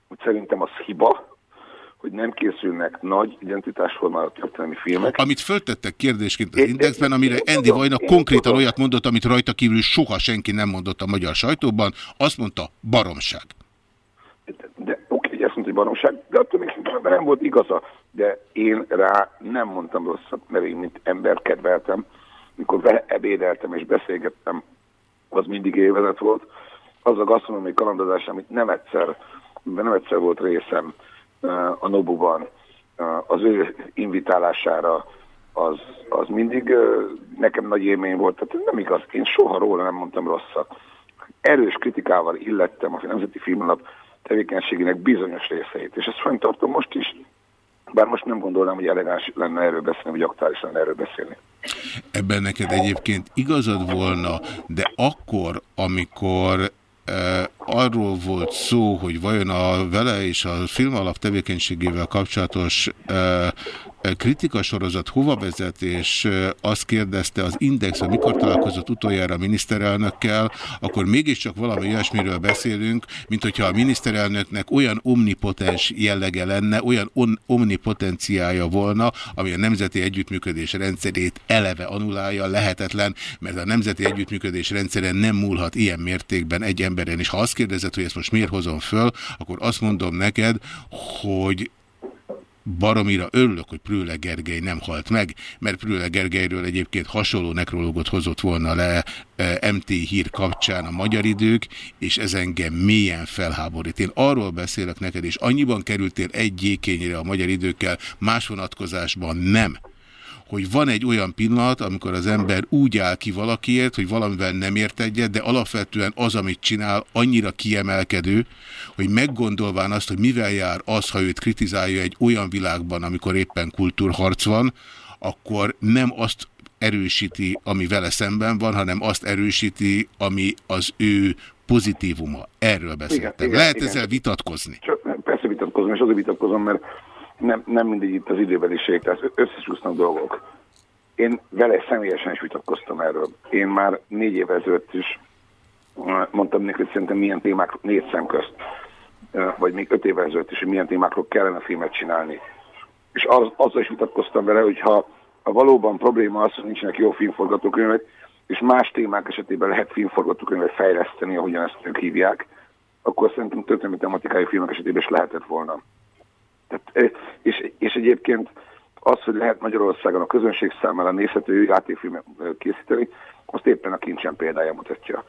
hogy szerintem az hiba, hogy nem készülnek nagy identitásformáló történelmi filmek. Amit föltettek kérdésként az Indexben, amire Andy Vajna konkrétan olyat mondott, amit rajta kívül soha senki nem mondott a magyar sajtóban, azt mondta, baromság. De oké, hogy ezt mondta, hogy baromság, de attól még nem volt igaza. De én rá nem mondtam rosszat, mert én mint ember kedveltem. Mikor vele ebédeltem és beszélgettem, az mindig évezet volt. Az a gasztronómiai kalandozás, amit nem egyszer, nem egyszer volt részem uh, a Nobuban, uh, az ő invitálására, az, az mindig uh, nekem nagy élmény volt. Tehát nem igaz, én soha róla nem mondtam rosszat. Erős kritikával illettem a Nemzeti Filmnap tevékenységének bizonyos részeit. És ezt fenntartom most is, bár most nem gondolnám, hogy elegáns lenne erről beszélni, vagy aktuális lenne erről beszélni. Ebben neked egyébként igazad volna, de akkor, amikor arról volt szó, hogy vajon a vele és a film alap tevékenységével kapcsolatos kritika sorozat hova vezet, és azt kérdezte az Index, hogy mikor találkozott utoljára a miniszterelnökkel, akkor mégiscsak valami olyasmiről beszélünk, mint hogyha a miniszterelnöknek olyan omnipotens jellege lenne, olyan omnipotenciája volna, ami a nemzeti együttműködés rendszerét eleve anulálja, lehetetlen, mert a nemzeti együttműködés rendszeren nem múlhat ilyen mértékben egy emberen. És ha azt kérdezed, hogy ezt most miért hozom föl, akkor azt mondom neked, hogy baromira örülök, hogy Prőle Gergely nem halt meg, mert Prőle Gergelyről egyébként hasonló nekrológot hozott volna le e, MT hír kapcsán a magyar idők, és ez engem mélyen felháborít. Én arról beszélek neked, és annyiban kerültél egy gyékényre a magyar időkkel, más vonatkozásban nem hogy van egy olyan pillanat, amikor az ember úgy áll ki valakiért, hogy valamivel nem ért egyet, de alapvetően az, amit csinál, annyira kiemelkedő, hogy meggondolván azt, hogy mivel jár az, ha őt kritizálja egy olyan világban, amikor éppen kultúrharc van, akkor nem azt erősíti, ami vele szemben van, hanem azt erősíti, ami az ő pozitívuma. Erről beszéltem. Igen, igen, Lehet igen. ezzel vitatkozni? Csak, persze vitatkozom, és azért vitatkozom, mert nem, nem mindig itt az időbeliség, tehát összesúsznak dolgok. Én vele személyesen is vitatkoztam erről. Én már négy évvel ezelőtt is mondtam neki, hogy szerintem milyen témák négy szem közt, vagy még öt évvel ezelőtt is, hogy milyen témákról kellene filmet csinálni. És az, azzal is vitatkoztam vele, hogy ha, ha valóban probléma az, hogy nincsenek jó filmforgatókönyvek, és más témák esetében lehet filmforgatókönyvet fejleszteni, ahogyan ezt ők hívják, akkor szerintem történelmi tematikai filmek esetében is lehetett volna. Tehát, és, és egyébként az, hogy lehet Magyarországon a közönség számára nézhető játékfilmet készíteni, azt éppen a kincsen példája mutatja.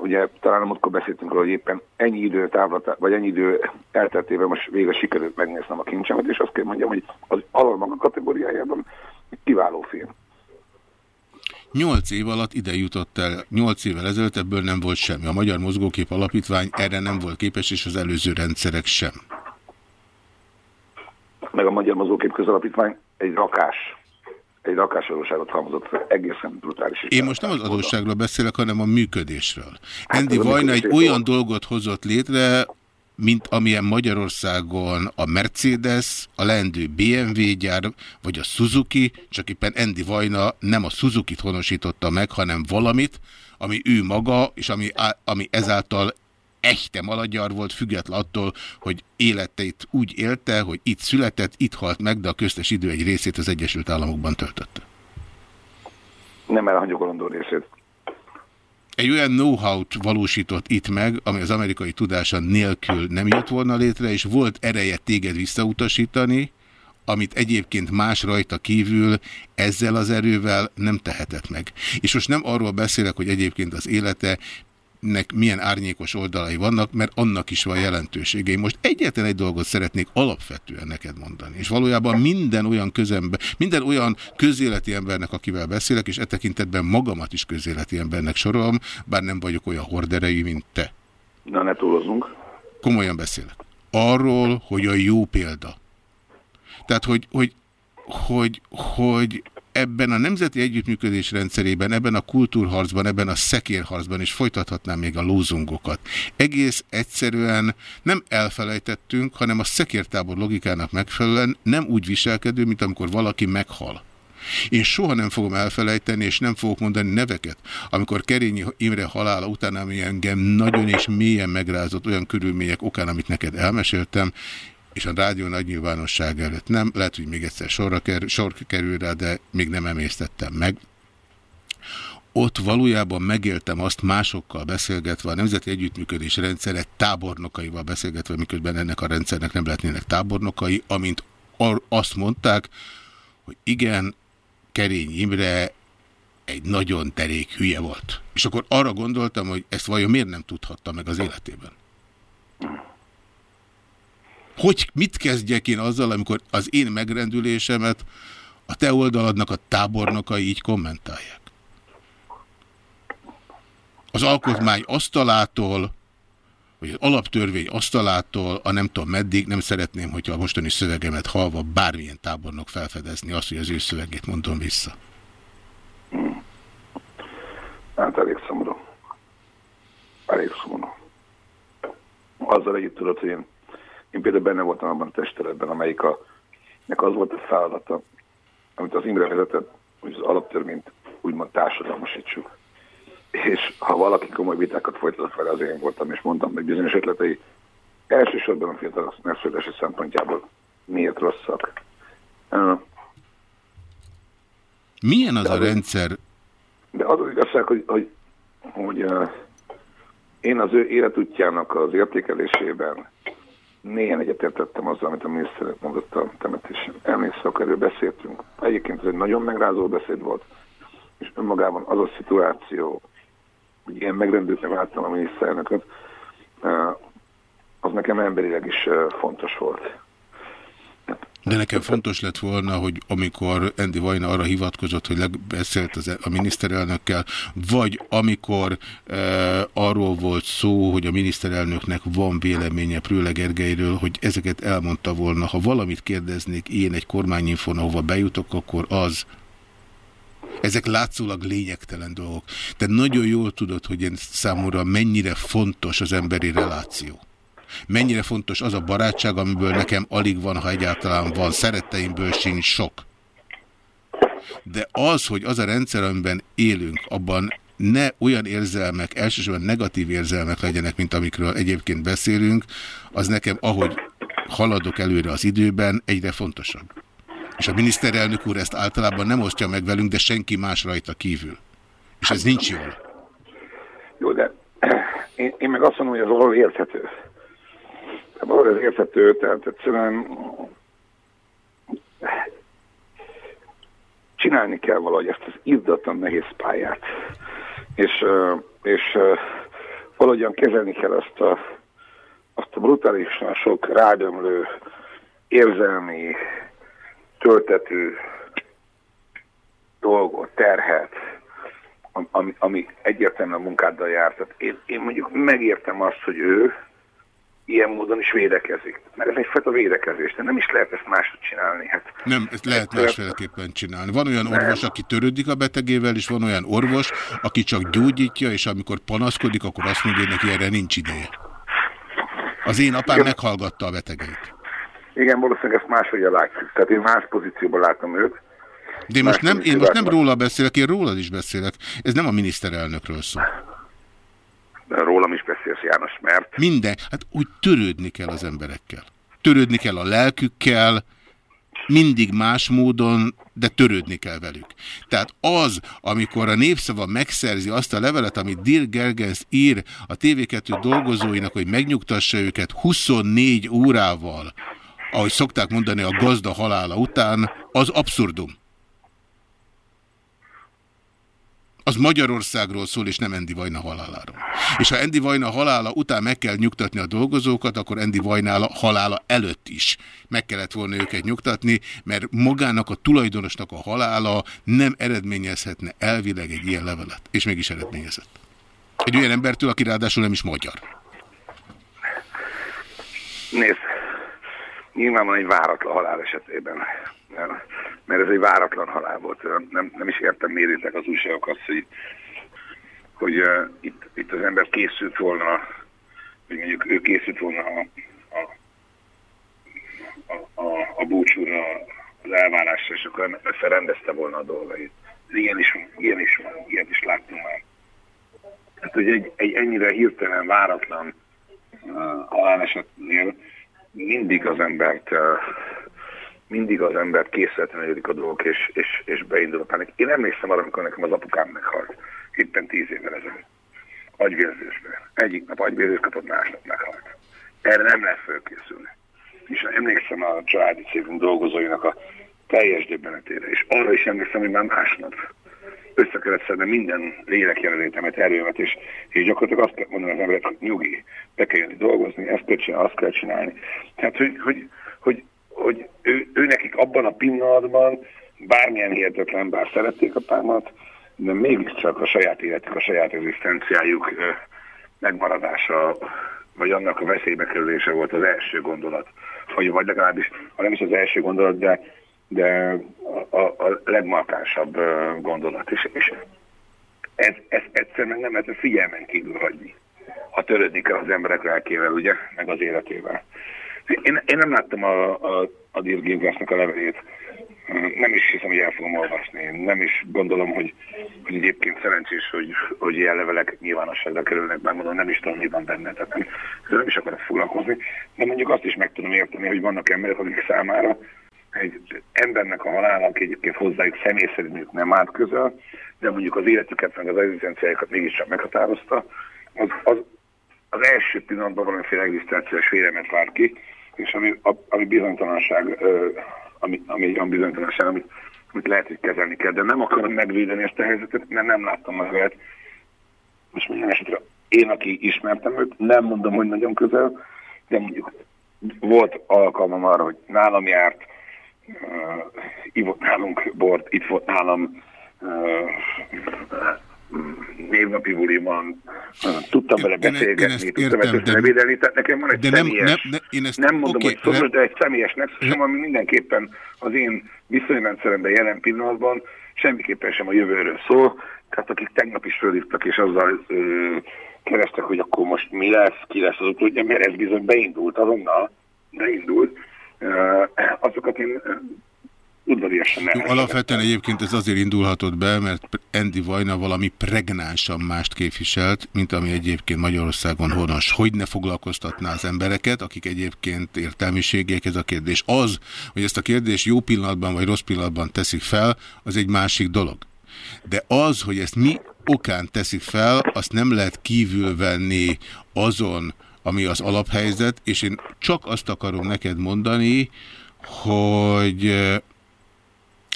Ugye talán a múltkor beszéltünk róla, hogy éppen ennyi idő távlat, vagy ennyi idő elteltében most végre sikerült megnéznem a kincsemet, és azt kell mondjam, hogy az alapmaga kategóriájában kiváló film. Nyolc év alatt ide jutott el, nyolc évvel ezelőtt ebből nem volt semmi. A Magyar Mozgókép Alapítvány erre nem volt képes, és az előző rendszerek sem meg a Magyar Mozókép Közalapítvány egy rakás egy rakásadóságot halmozott fel, egészen brutális. Én most nem az adósságról beszélek, hanem a működésről. Hát Endi Vajna egy olyan dolgot hozott létre, mint amilyen Magyarországon a Mercedes, a lendő BMW gyár, vagy a Suzuki, csak éppen Endi Vajna nem a Suzuki-t honosította meg, hanem valamit, ami ő maga, és ami, ami ezáltal echte malagyar volt, független attól, hogy életeit úgy élte, hogy itt született, itt halt meg, de a köztes idő egy részét az Egyesült Államokban töltötte. Nem elhanyagolondó részét. Egy olyan know-how-t valósított itt meg, ami az amerikai tudása nélkül nem jött volna létre, és volt ereje téged visszautasítani, amit egyébként más rajta kívül ezzel az erővel nem tehetett meg. És most nem arról beszélek, hogy egyébként az élete nek milyen árnyékos oldalai vannak, mert annak is van jelentősége. Én most egyetlen egy dolgot szeretnék alapvetően neked mondani, és valójában minden olyan közember, minden olyan közéleti embernek, akivel beszélek, és e tekintetben magamat is közéleti embernek sorolom, bár nem vagyok olyan horderei, mint te. Na, ne túlozunk. Komolyan beszélek. Arról, hogy a jó példa. Tehát, hogy, hogy, hogy, hogy ebben a nemzeti együttműködés rendszerében, ebben a kultúrharcban, ebben a szekérharcban is folytathatnám még a lózungokat. Egész egyszerűen nem elfelejtettünk, hanem a szekértábor logikának megfelelően nem úgy viselkedő, mint amikor valaki meghal. Én soha nem fogom elfelejteni, és nem fogok mondani neveket, amikor Kerényi Imre halála után, ami engem nagyon és mélyen megrázott olyan körülmények okán, amit neked elmeséltem, és a rádió nagy nyilvánosság előtt nem. Lehet, hogy még egyszer sorra kerül, sor kerül rá, de még nem emésztettem meg. Ott valójában megéltem azt másokkal beszélgetve, a Nemzeti Együttműködés rendszere tábornokaival beszélgetve, miközben ennek a rendszernek nem lehetnének tábornokai, amint azt mondták, hogy igen, Kerény Imre egy nagyon terék hülye volt. És akkor arra gondoltam, hogy ezt vajon miért nem tudhatta meg az életében? Hogy mit kezdjek én azzal, amikor az én megrendülésemet a te oldaladnak a tábornokai így kommentálják? Az alkotmány asztalától hogy az alaptörvény asztalától, a nem tudom meddig, nem szeretném, hogyha a mostani szövegemet halva bármilyen tábornok felfedezni azt, hogy az ő szövegét mondom vissza. Hát elég szomorú. Elég szomorú. Azzal együtt tudod, hogy én, én például benne voltam abban a testületben, amelyik a, nek az volt a feladata, amit az Imre vezetett, hogy az alaptörvényt úgymond társadalmasítsuk. És ha valaki komoly vitákat folytatott vele, az én voltam, és mondtam meg bizonyos ötletei, elsősorban a fiatal megszületési szempontjából miért rosszak. Uh, Milyen az a rendszer? De az az igazság, hogy, hogy, hogy uh, én az ő életútjának az értékelésében néhány egyetértettem azzal, amit a miniszter mondott a temetésen. Emlékszak, erről beszéltünk. Egyébként ez egy nagyon megrázó beszéd volt, és önmagában az a szituáció, hogy ilyen megrendültnek láttam a miniszterelnököt, uh, az nekem emberileg is uh, fontos volt. De nekem fontos lett volna, hogy amikor Endi Vajna arra hivatkozott, hogy beszélt az, a miniszterelnökkel, vagy amikor e, arról volt szó, hogy a miniszterelnöknek van véleménye Prőle hogy ezeket elmondta volna. Ha valamit kérdeznék én egy kormányinfon, ahova bejutok, akkor az, ezek látszólag lényegtelen dolgok. Te nagyon jól tudod, hogy én számomra mennyire fontos az emberi reláció. Mennyire fontos az a barátság, amiből nekem alig van, ha egyáltalán van. Szeretteimből sincs sok. De az, hogy az a rendszer, amiben élünk, abban ne olyan érzelmek, elsősorban negatív érzelmek legyenek, mint amikről egyébként beszélünk, az nekem, ahogy haladok előre az időben, egyre fontosabb. És a miniszterelnök úr ezt általában nem osztja meg velünk, de senki más rajta kívül. És ez nincs jól. Jó, de én, én meg azt mondom, hogy az valahol érthető. Valahol ez érthető, tehát egyszerűen csinálni kell valahogy ezt az izdatlan nehéz pályát. És, és valahogyan kezelni kell azt a, azt a brutálisan sok rádömlő, érzelmi, töltető dolgot, terhet, ami, ami egyértelműen a munkáddal járt. Tehát én, én mondjuk megértem azt, hogy ő ilyen módon is védekezik. Mert ez egyfajta védekezés, de nem is lehet ezt máshogy csinálni. Hát, nem, ezt lehet másféleképpen csinálni. Van olyan orvos, nem. aki törődik a betegével, és van olyan orvos, aki csak gyógyítja, és amikor panaszkodik, akkor azt mondja, hogy neki erre nincs ideje. Az én apám Igen. meghallgatta a betegeit. Igen, valószínűleg ezt máshogy látjuk. Tehát én más pozícióban látom őt. De én most, nem, én most nem róla beszélek, én rólad is beszélek. Ez nem a miniszterelnökről szól. Rólam is beszélsz, János, mert... Minden. Hát úgy törődni kell az emberekkel. Törődni kell a lelkükkel, mindig más módon, de törődni kell velük. Tehát az, amikor a népszava megszerzi azt a levelet, amit Dirk Gergens ír a TV2 dolgozóinak, hogy megnyugtassa őket 24 órával, ahogy szokták mondani a gazda halála után, az abszurdum. Az Magyarországról szól, és nem Endi Vajna haláláról. És ha Endi Vajna halála után meg kell nyugtatni a dolgozókat, akkor Endi Vajna halála előtt is meg kellett volna őket nyugtatni, mert magának a tulajdonosnak a halála nem eredményezhetne elvileg egy ilyen levelet. És mégis eredményezett. Egy olyan embertől, aki ráadásul nem is magyar. Nézd, nyilvánvalóan egy váratlan halál esetében mert ez egy váratlan halál volt. Nem, nem is értem, miért az újságokat, hogy, hogy uh, itt, itt az ember készült volna, hogy mondjuk ő készült volna a, a, a, a, a búcsúra, az elvárásra, és akkor felrendezte volna a dolgait. Ilyen is, ilyen is van, ilyet is láttunk már. Hát, hogy egy, egy ennyire hirtelen, váratlan uh, halálesetnél mindig az embert mindig az ember készületlenődik a dolgok, és, és, és beindul a pánik. Én emlékszem arra, amikor nekem az apukám meghalt, éppen tíz évvel ezelőtt. Agyvérzésben. Egyik nap agyvérzés kapott, másnap meghalt. Erre nem lehet fölkészülni. És emlékszem a családi cégünk dolgozóinak a teljes döbbenetére, és arra is emlékszem, hogy már másnap össze kellett szedni minden lélekjelenlétemet, erőmet, és, és gyakorlatilag azt kell mondani az emberek, nyugi, be kell jönni dolgozni, ezt kell csinálni, azt kell csinálni. Tehát, hogy, hogy, hogy hogy ő, ő nekik abban a pillanatban bármilyen hihetetlen, bár szerették a pámat, de mégiscsak a saját életük, a saját egzisztenciájuk megmaradása vagy annak a veszélybe kerülése volt az első gondolat. Vagy, vagy legalábbis, ha nem is az első gondolat, de, de a, a, legmarkánsabb gondolat. És, és ez, ez egyszerűen nem lehet figyelmen kívül hagyni. Ha törődni kell az emberek lelkével, ugye, meg az életével. Én, én nem láttam a, a, a Dirk Gilgasnak a levelét. Nem is hiszem, hogy el fogom olvasni. Nem is gondolom, hogy, hogy egyébként szerencsés, hogy, hogy ilyen levelek nyilvánosságra kerülnek, mert mondom, nem is tudom, mi van benne. Tehát nem, nem is akarok foglalkozni. De mondjuk azt is meg tudom érteni, hogy vannak emberek, akik számára egy embernek a halála, aki egyébként hozzájuk személy szerint nem állt közel, de mondjuk az életüket, meg az egzisztenciájukat mégiscsak meghatározta, az, az, az első pillanatban valamiféle egzisztenciás félelmet vár ki, és ami, a, ami bizonytalanság, ö, ami, ami egy olyan bizonytalanság, amit, amit lehet, hogy kezelni kell, de nem akarom megvédeni ezt a helyzetet, mert nem láttam az lehet. Most minden esetre én, aki ismertem őt, nem mondom, hogy nagyon közel, de mondjuk volt alkalmam arra, hogy nálam járt, uh, ivott nálunk bort, itt volt nálam uh, névnapi buliban, tudtam vele beszélgetni, tudtam ezt de- levédelni, tehát nekem van egy de nem- személyes, nem- ne- én ezt- nem mondom, oké, hogy szoros, nem- de egy személyes nexusom, ami mindenképpen az én viszonyrendszeremben jelen pillanatban semmiképpen sem a jövőről szól, tehát akik tegnap is fölírtak és azzal ö, kerestek, hogy akkor most mi lesz, ki lesz az utódja, mert ez bizony beindult azonnal, beindult, azokat én udvariasan Jó, alapvetően egyébként ez azért indulhatott be, mert Andy Vajna valami pregnánsan mást képviselt, mint ami egyébként Magyarországon honos. Hogy ne foglalkoztatná az embereket, akik egyébként értelmiségiek ez a kérdés. Az, hogy ezt a kérdést jó pillanatban vagy rossz pillanatban teszik fel, az egy másik dolog. De az, hogy ezt mi okán teszik fel, azt nem lehet kívülvenni azon, ami az alaphelyzet, és én csak azt akarom neked mondani, hogy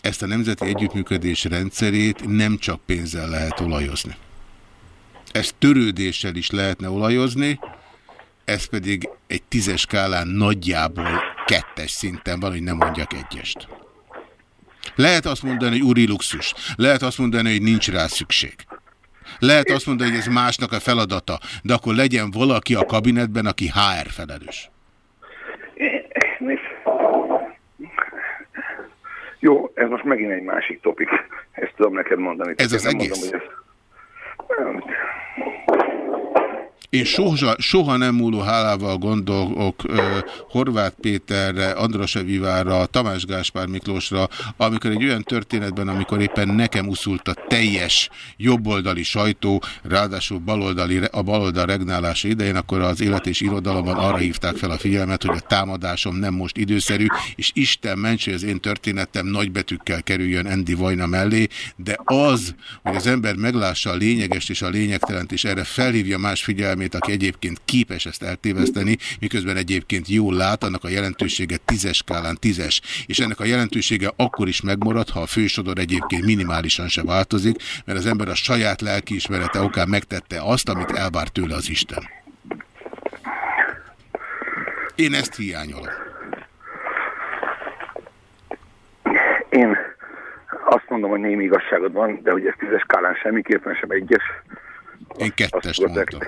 ezt a nemzeti együttműködés rendszerét nem csak pénzzel lehet olajozni. Ezt törődéssel is lehetne olajozni, ez pedig egy tízes skálán nagyjából kettes szinten van, hogy nem mondjak egyest. Lehet azt mondani, hogy úri luxus. Lehet azt mondani, hogy nincs rá szükség. Lehet azt mondani, hogy ez másnak a feladata, de akkor legyen valaki a kabinetben, aki HR felelős. Jó, ez most megint egy másik topik. Ezt tudom neked mondani. Ez az egész? Mondom, hogy ez... Én soha, soha nem múló hálával gondolok uh, Horváth Péterre, Andras Evivára, Tamás Gáspár Miklósra, amikor egy olyan történetben, amikor éppen nekem uszult a teljes jobboldali sajtó, ráadásul baloldali, a baloldal regnálása idején, akkor az élet és irodalomban arra hívták fel a figyelmet, hogy a támadásom nem most időszerű, és Isten ments, hogy az én történetem nagybetűkkel kerüljön Andy Vajna mellé, de az, hogy az ember meglássa a lényeges és a lényegtelent, és erre felhívja más figyelmét, aki egyébként képes ezt eltéveszteni, miközben egyébként jól lát, annak a jelentősége tízes skálán tízes, és ennek a jelentősége akkor is megmarad, ha a fősodor egyébként minimálisan se változik, mert az ember a saját lelkiismerete okán megtette azt, amit elvár tőle az Isten. Én ezt hiányolom. Én azt mondom, hogy némi igazságod van, de hogy ez tízes skálán semmiképpen sem egyes. Én kettest Azt mondtam.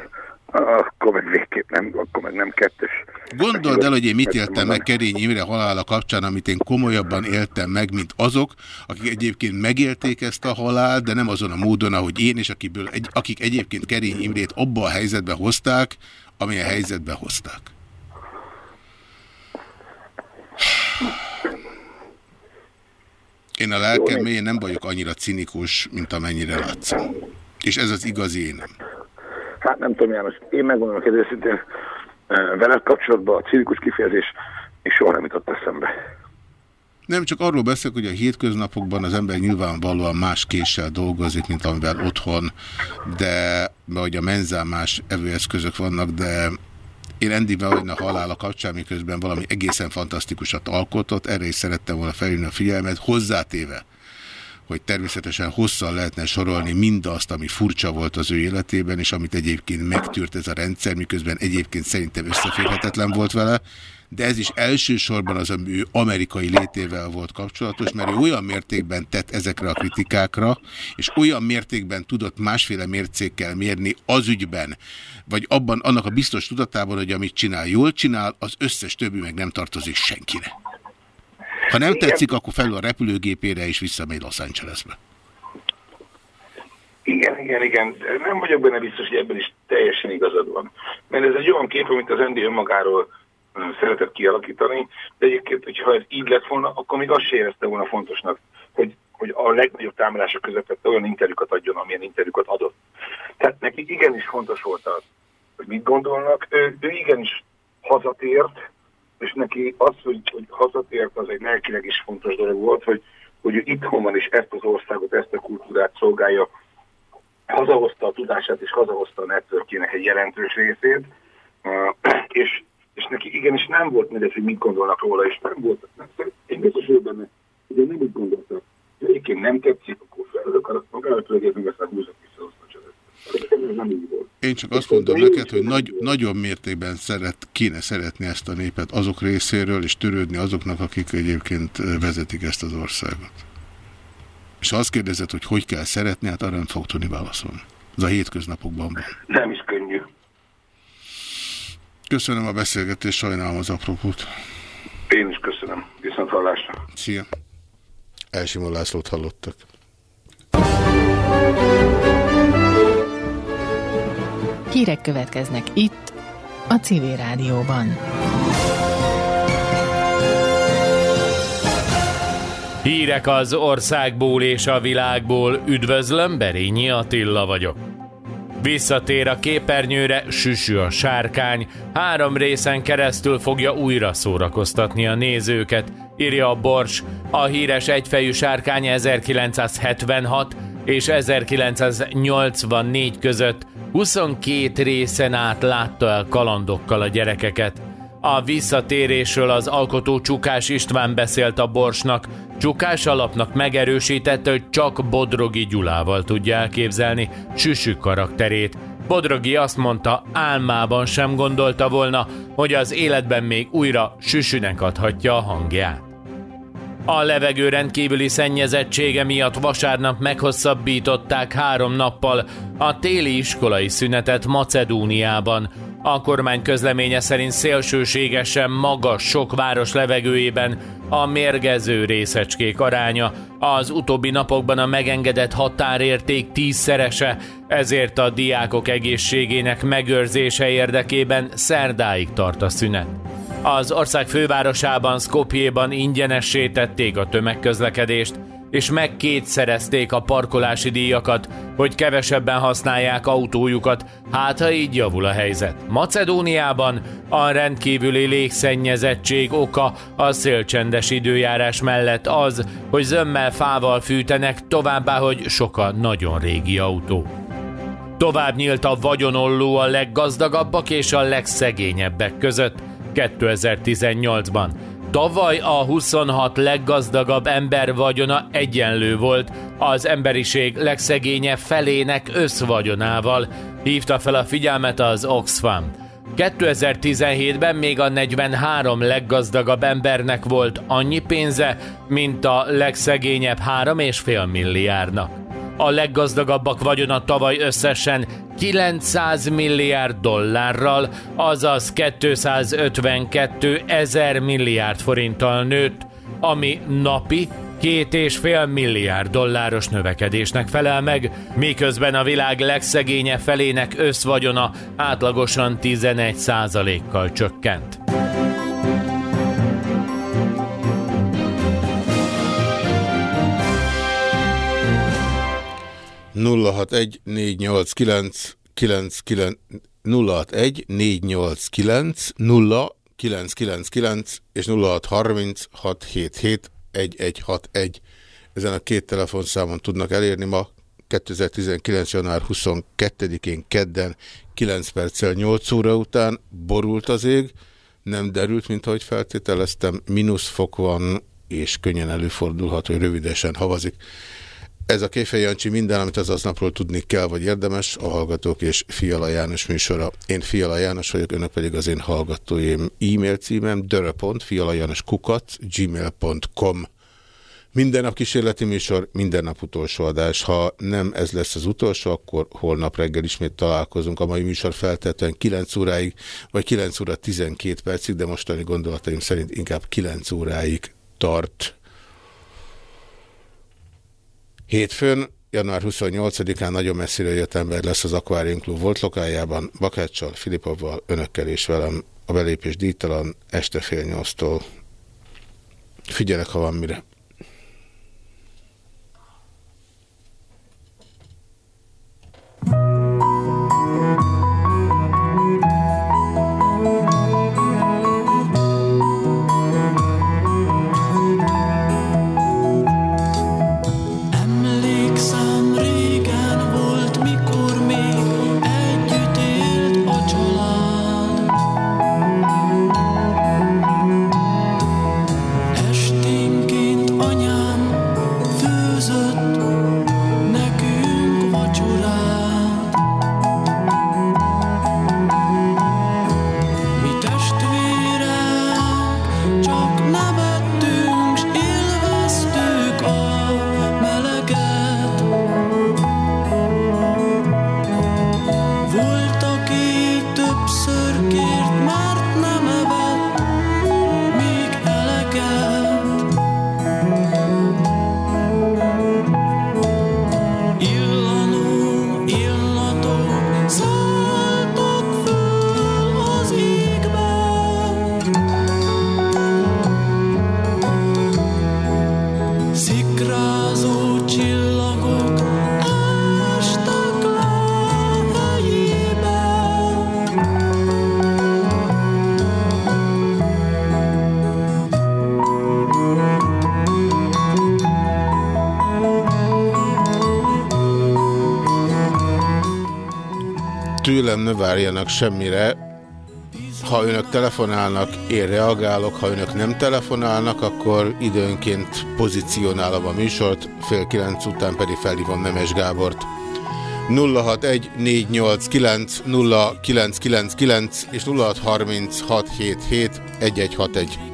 Akkor meg végképp nem, akkor meg nem kettes. Gondold el, hogy én mit éltem meg Kerény Imre halála kapcsán, amit én komolyabban éltem meg, mint azok, akik egyébként megélték ezt a halált, de nem azon a módon, ahogy én, és akiből, egy, akik egyébként Kerény Imrét abba a helyzetbe hozták, amilyen helyzetbe hozták. Én a lelkem mélyén nem vagyok annyira cinikus, mint amennyire látszom. És ez az igazi énem. Hát nem tudom, János, én megmondom neked őszintén, eh, veled kapcsolatban a cinikus kifejezés és soha nem jutott eszembe. Nem csak arról beszélek, hogy a hétköznapokban az ember nyilvánvalóan más késsel dolgozik, mint amivel otthon, de mert hogy a menzán más evőeszközök vannak, de én Andy Vajna halála kapcsán, miközben valami egészen fantasztikusat alkotott, erre is szerettem volna felhívni a figyelmet, hozzátéve, hogy természetesen hosszan lehetne sorolni mindazt, ami furcsa volt az ő életében, és amit egyébként megtűrt ez a rendszer, miközben egyébként szerintem összeférhetetlen volt vele, de ez is elsősorban az ő amerikai létével volt kapcsolatos, mert ő olyan mértékben tett ezekre a kritikákra, és olyan mértékben tudott másféle mércékkel mérni az ügyben, vagy abban annak a biztos tudatában, hogy amit csinál, jól csinál, az összes többi meg nem tartozik senkire. Ha nem Igen. tetszik, akkor felül a repülőgépére és visszamegy Los Angelesbe. Igen, igen, igen. Nem vagyok benne biztos, hogy ebben is teljesen igazad van. Mert ez egy olyan kép, amit az Andy önmagáról szeretett kialakítani, de egyébként, hogyha ez így lett volna, akkor még azt se érezte volna fontosnak, hogy, hogy a legnagyobb támadások közepette olyan interjúkat adjon, amilyen interjúkat adott. Tehát nekik igenis fontos volt az, hogy mit gondolnak. Ő, ő igenis hazatért, és neki az, hogy, hogy hazatért, az egy lelkileg is fontos dolog volt, hogy, hogy ő itthon van, és ezt az országot, ezt a kultúrát szolgálja, hazahozta a tudását, és hazahozta a networkjének egy jelentős részét, uh, és, és neki igenis nem volt mindegy, hogy mit gondolnak róla, és nem volt, én biztos vagyok benne, hogy ő nem úgy gondolta, hogy egyébként nem tetszik, akkor feladok, a magára meg aztán húzok vissza azt a csodát. Ez nem így volt. Én csak azt mondom neked, hogy nagy, nagyon mértékben szeret, kéne szeretni ezt a népet azok részéről, és törődni azoknak, akik egyébként vezetik ezt az országot. És ha azt kérdezed, hogy hogy kell szeretni, hát arra nem fog tudni válaszolni. Ez a hétköznapokban van. Nem is könnyű. Köszönöm a beszélgetést, sajnálom az apropót. Én is köszönöm. Viszont hallásra. Szia! Elsimon Lászlót hallottak. Hírek következnek itt, a Civil Rádióban. Hírek az országból és a világból. Üdvözlöm, Berényi Attila vagyok. Visszatér a képernyőre, süsű a sárkány, három részen keresztül fogja újra szórakoztatni a nézőket, írja a Bors. A híres egyfejű sárkány 1976 és 1984 között 22 részen át látta el kalandokkal a gyerekeket. A visszatérésről az alkotó Csukás István beszélt a Borsnak. Csukás alapnak megerősítette, hogy csak Bodrogi Gyulával tudja elképzelni Süsű karakterét. Bodrogi azt mondta, álmában sem gondolta volna, hogy az életben még újra Süsűnek adhatja a hangját. A levegő rendkívüli szennyezettsége miatt vasárnap meghosszabbították három nappal a téli iskolai szünetet Macedóniában. A kormány közleménye szerint szélsőségesen magas sok város levegőjében a mérgező részecskék aránya az utóbbi napokban a megengedett határérték tízszerese, ezért a diákok egészségének megőrzése érdekében szerdáig tart a szünet. Az ország fővárosában, Skopjéban ingyenessé tették a tömegközlekedést, és megkétszerezték a parkolási díjakat, hogy kevesebben használják autójukat, hát ha így javul a helyzet. Macedóniában a rendkívüli légszennyezettség oka a szélcsendes időjárás mellett az, hogy zömmel fával fűtenek, továbbá, hogy sok a nagyon régi autó. Tovább nyílt a vagyonolló a leggazdagabbak és a legszegényebbek között 2018-ban. Tavaly a 26 leggazdagabb ember vagyona egyenlő volt az emberiség legszegényebb felének összvagyonával, hívta fel a figyelmet az Oxfam. 2017-ben még a 43 leggazdagabb embernek volt annyi pénze, mint a legszegényebb 3,5 milliárdnak. A leggazdagabbak vagyona tavaly összesen 900 milliárd dollárral, azaz 252 ezer milliárd forinttal nőtt, ami napi két és fél milliárd dolláros növekedésnek felel meg, miközben a világ legszegényebb felének összvagyona átlagosan 11 kal csökkent. 061-489-0999 és 0636771161. Ezen a két telefonszámon tudnak elérni ma 2019. január 22-én kedden 9 perccel 8 óra után borult az ég, nem derült, mint ahogy feltételeztem, mínusz fok van, és könnyen előfordulhat, hogy rövidesen havazik. Ez a Kéfej Jancsi minden, amit az aznapról tudni kell, vagy érdemes, a Hallgatók és Fiala János műsora. Én Fiala János vagyok, önök pedig az én hallgatóim e-mail címem dörö.fialajanoskukat Minden nap kísérleti műsor, minden nap utolsó adás. Ha nem ez lesz az utolsó, akkor holnap reggel ismét találkozunk. A mai műsor feltétlenül 9 óráig, vagy 9 óra 12 percig, de mostani gondolataim szerint inkább 9 óráig tart. Hétfőn, január 28-án nagyon messzire jött ember lesz az Aquarium Club volt lokájában, Bakáccsal, Filipovval, önökkel és velem a belépés díjtalan este fél nyolctól. Figyelek, ha van mire. Semmire. Ha önök telefonálnak, én reagálok, ha önök nem telefonálnak, akkor időnként pozícionálom a műsort, fél kilenc után pedig felhívom Nemes Gábort. 061 489 0999 és 063677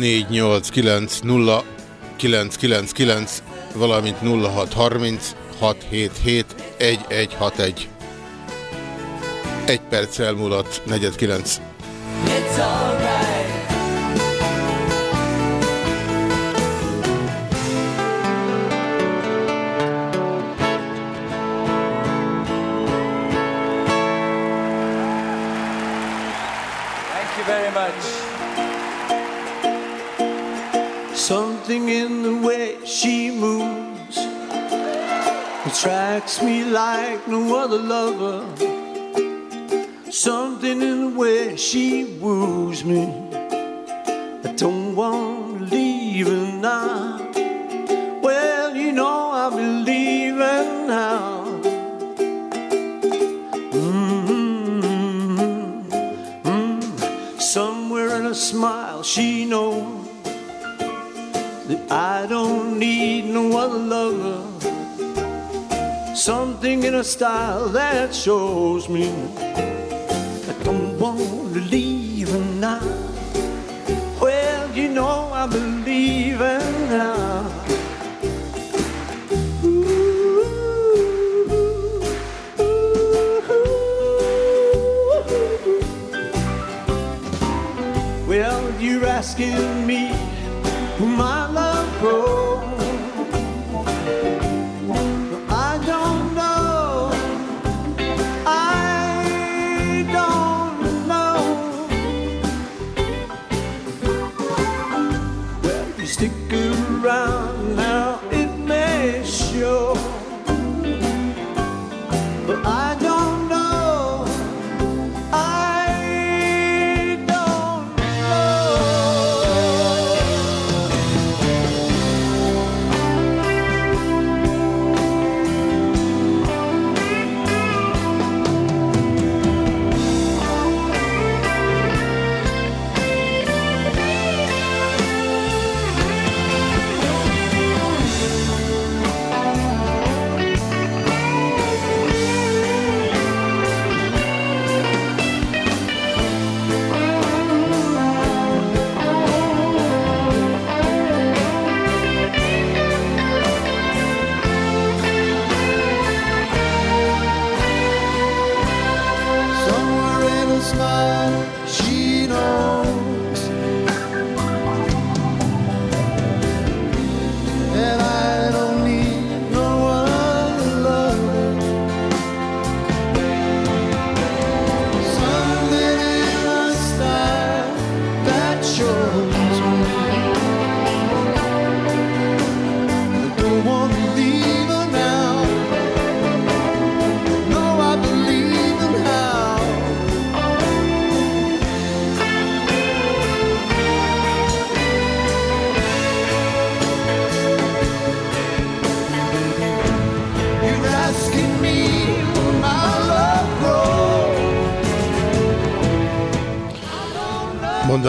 061-489-0999, valamint 0630-677-1161. Egy perc elmúlott, negyed kilenc. It's alright. I don't need no other lover. Something in her style that shows me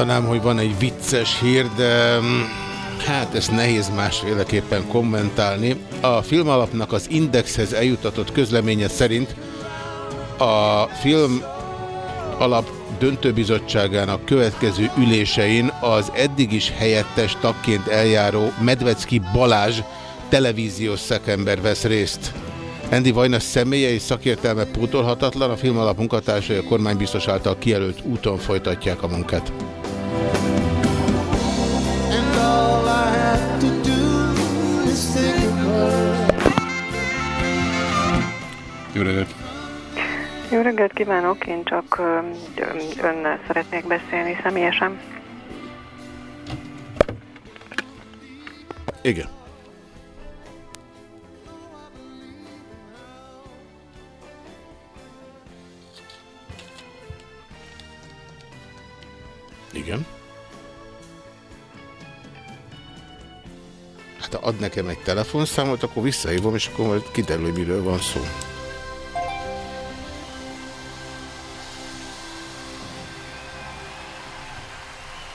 Mondanám, hogy van egy vicces hír, de mm, hát ezt nehéz másféleképpen kommentálni. A filmalapnak az Indexhez eljutatott közleménye szerint a film alap döntőbizottságának következő ülésein az eddig is helyettes tagként eljáró Medvecki Balázs televíziós szakember vesz részt. Andy Vajna személye és szakértelme pótolhatatlan, a film alap munkatársai a kormánybiztos által kijelölt úton folytatják a munkát. Jó reggelt! Jó reggelt kívánok, én csak önnel szeretnék beszélni személyesen. Igen. Igen. Hát ha ad nekem egy telefonszámot, akkor visszahívom, és akkor majd kiderül, hogy miről van szó.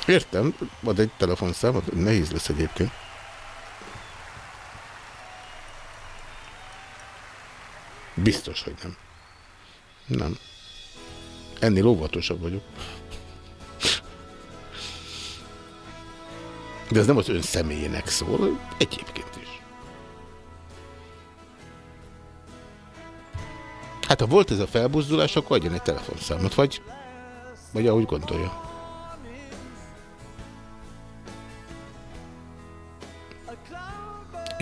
Értem, ad egy telefonszámot, nehéz lesz egyébként. Biztos, hogy nem. Nem. Ennél óvatosabb vagyok. De ez nem az ön személyének szól, egyébként is. Hát ha volt ez a felbuzdulás, akkor adjon egy telefonszámot, vagy, vagy ahogy gondolja.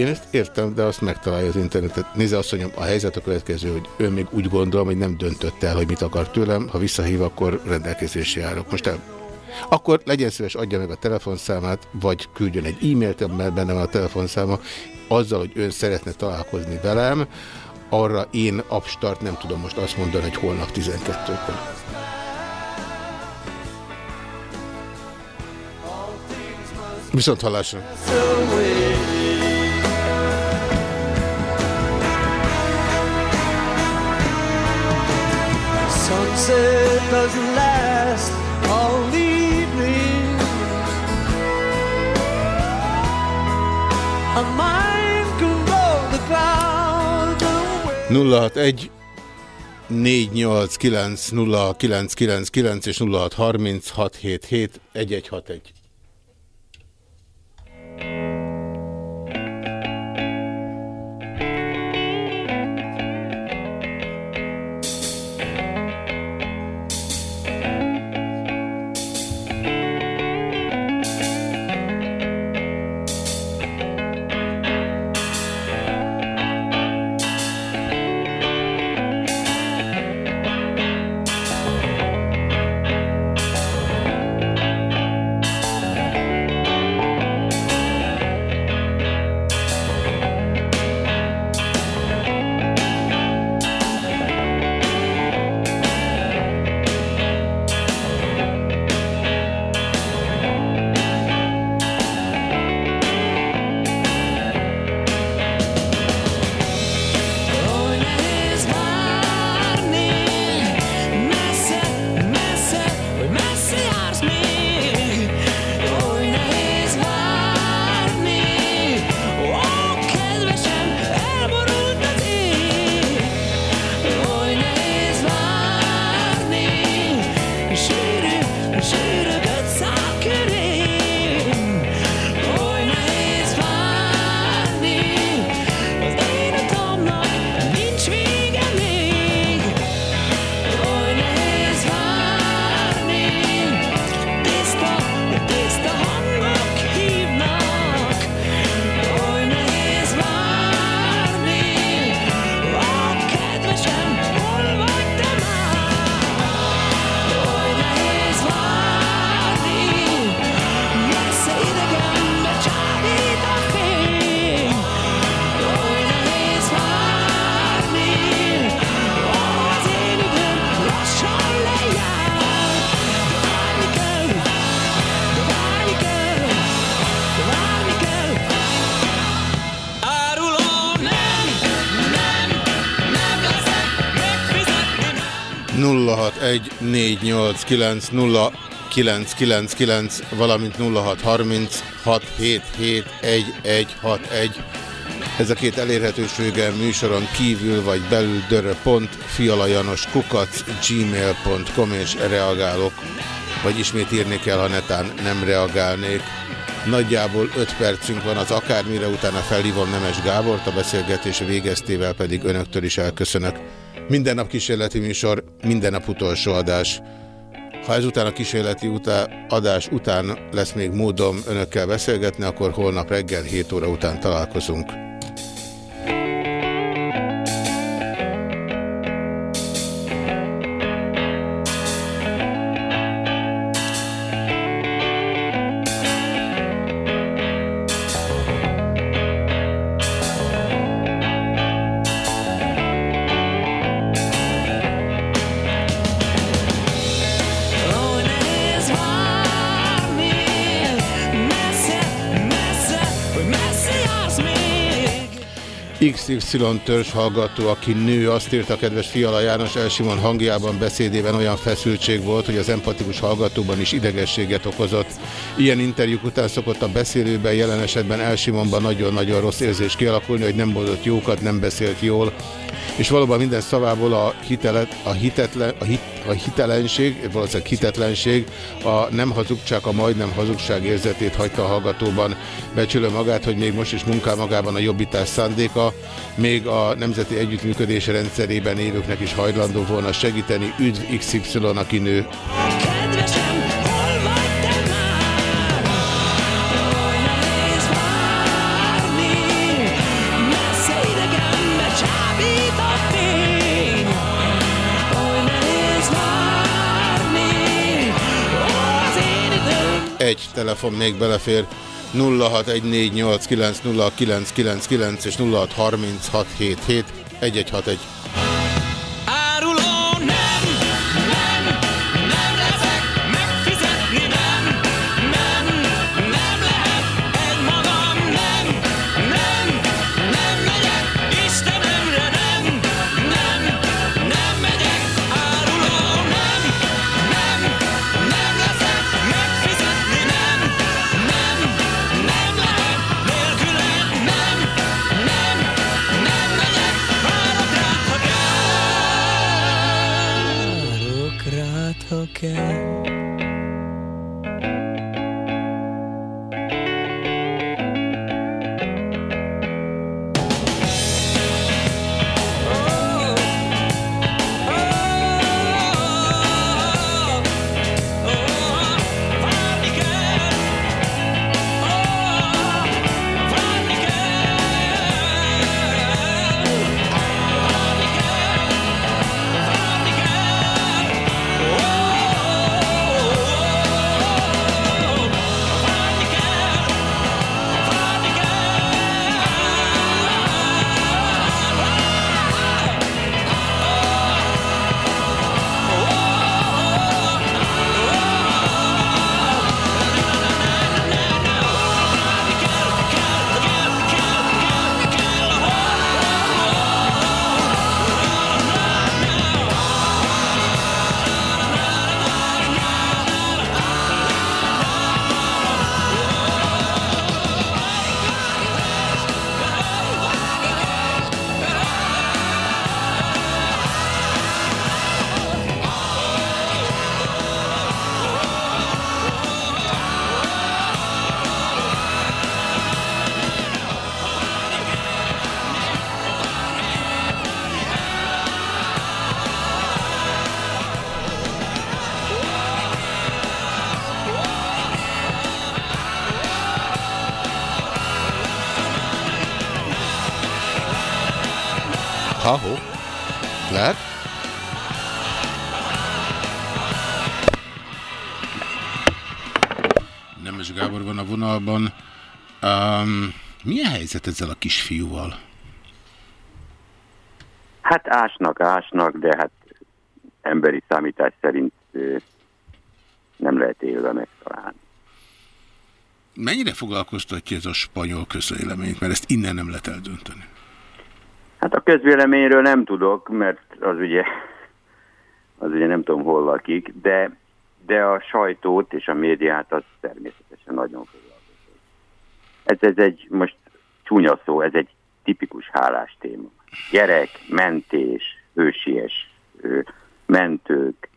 Én ezt értem, de azt megtalálja az internetet. Nézze mondjam, a helyzet a következő, hogy ő még úgy gondolom, hogy nem döntött el, hogy mit akar tőlem. Ha visszahív, akkor rendelkezésre járok. Most el akkor legyen szíves, adja meg a telefonszámát, vagy küldjön egy e-mailt, mert benne van a telefonszáma, azzal, hogy ön szeretne találkozni velem, arra én abstart nem tudom most azt mondani, hogy holnap 12-kor. Viszont hallásra! Sunset doesn't last all evening. A mind can blow the clouds away. 061 489 0999 és 063677 1161. valamint 0636771161. Ez a két elérhetősége műsoron kívül vagy belül kukac gmail.com és reagálok, vagy ismét írni kell, ha netán nem reagálnék. Nagyjából 5 percünk van az akármire, utána felhívom Nemes Gábort, a beszélgetés végeztével pedig önöktől is elköszönök. Minden nap kísérleti műsor, minden nap utolsó adás. Ha ezután a kísérleti utá adás után lesz még módom önökkel beszélgetni, akkor holnap reggel 7 óra után találkozunk. XY törzs hallgató, aki nő, azt írta kedves Fiala János Elsimon hangjában, beszédében olyan feszültség volt, hogy az empatikus hallgatóban is idegességet okozott. Ilyen interjúk után szokott a beszélőben, jelen esetben Elsimonban nagyon-nagyon rossz érzés kialakulni, hogy nem mondott jókat, nem beszélt jól, és valóban minden szavából a, hitelet, a, hitetlen, a, hit, a hitelenség, valószínűleg hitetlenség, a nem hazugság, a majdnem hazugság érzetét hagyta a hallgatóban. Becsülő magát, hogy még most is munkál magában a jobbítás szándéka, még a Nemzeti Együttműködés rendszerében élőknek is hajlandó volna segíteni. Üdv XY, aki nő. Egy telefon még belefér. 0614890999 és 0636771161. helyzet ezzel a kisfiúval? Hát ásnak, ásnak, de hát emberi számítás szerint nem lehet élve megtalálni. Mennyire foglalkoztatja ez a spanyol közvéleményt? Mert ezt innen nem lehet eldönteni. Hát a közvéleményről nem tudok, mert az ugye, az ugye nem tudom hol lakik, de, de a sajtót és a médiát az természetesen nagyon foglalkoztat. Ez, ez egy, most csúnya szó, ez egy tipikus hálás téma. Gyerek, mentés, hősies, mentők,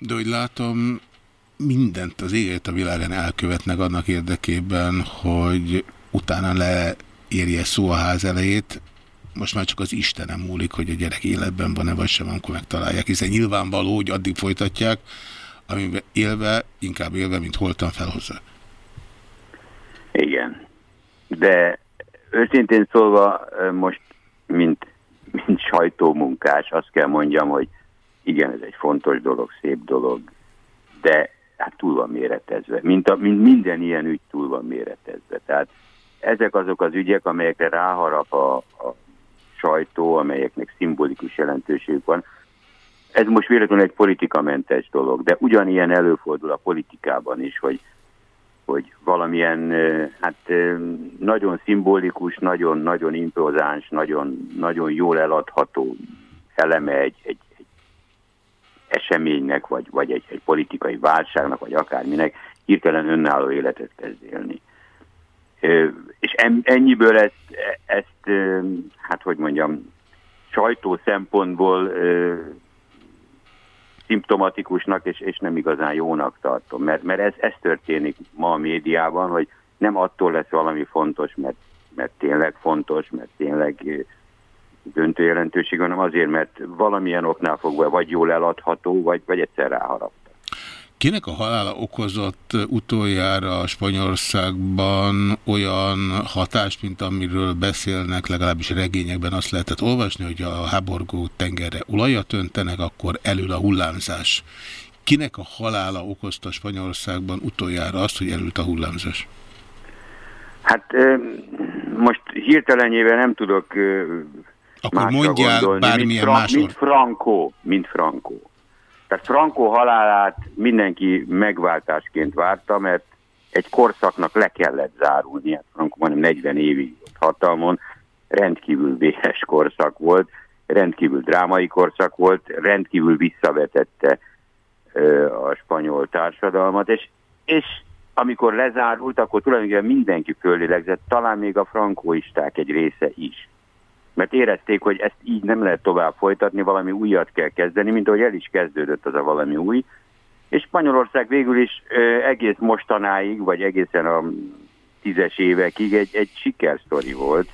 De hogy látom, mindent az éget a világon elkövetnek annak érdekében, hogy utána leérje szó a ház elejét. Most már csak az Istenem múlik, hogy a gyerek életben van-e vagy sem, amikor megtalálják, hiszen nyilvánvaló, hogy addig folytatják, amiben élve, inkább élve, mint holtan felhozzák. De őszintén szólva most, mint, mint sajtómunkás, azt kell mondjam, hogy igen, ez egy fontos dolog, szép dolog, de hát túl van méretezve. Mint, a, mint minden ilyen ügy túl van méretezve. Tehát ezek azok az ügyek, amelyekre ráharap a, a sajtó, amelyeknek szimbolikus jelentőségük van. Ez most véletlenül egy politikamentes dolog, de ugyanilyen előfordul a politikában is, hogy hogy valamilyen hát nagyon szimbolikus, nagyon-nagyon impozáns, nagyon, nagyon jól eladható eleme egy, egy, egy eseménynek, vagy, vagy egy, egy politikai válságnak, vagy akárminek hirtelen önálló életet kezd élni. És ennyiből ezt, ezt hát hogy mondjam, sajtó szempontból szimptomatikusnak és, és nem igazán jónak tartom, mert, mert ez, ez történik ma a médiában, hogy nem attól lesz valami fontos, mert, mert tényleg fontos, mert tényleg döntő jelentőség, hanem azért, mert valamilyen oknál fogva vagy jól eladható, vagy, vagy egyszer ráharap. Kinek a halála okozott utoljára Spanyolországban olyan hatást, mint amiről beszélnek, legalábbis regényekben azt lehetett olvasni, hogy a háborgó tengerre olajat öntenek, akkor elül a hullámzás. Kinek a halála okozta Spanyolországban utoljára azt, hogy elült a hullámzás? Hát most hirtelenjében nem tudok akkor mondjál gondolni, bármilyen mint, Fra mint Franco, mint Franco. Tehát Franco halálát mindenki megváltásként várta, mert egy korszaknak le kellett zárulni. Hát Franco majdnem 40 évig hatalmon, rendkívül véhes korszak volt, rendkívül drámai korszak volt, rendkívül visszavetette ö, a spanyol társadalmat, és, és amikor lezárult, akkor tulajdonképpen mindenki fölélegzett, talán még a frankóisták egy része is mert érezték, hogy ezt így nem lehet tovább folytatni, valami újat kell kezdeni, mint ahogy el is kezdődött az a valami új. És Spanyolország végül is egész mostanáig, vagy egészen a tízes évekig egy, egy sikersztori volt.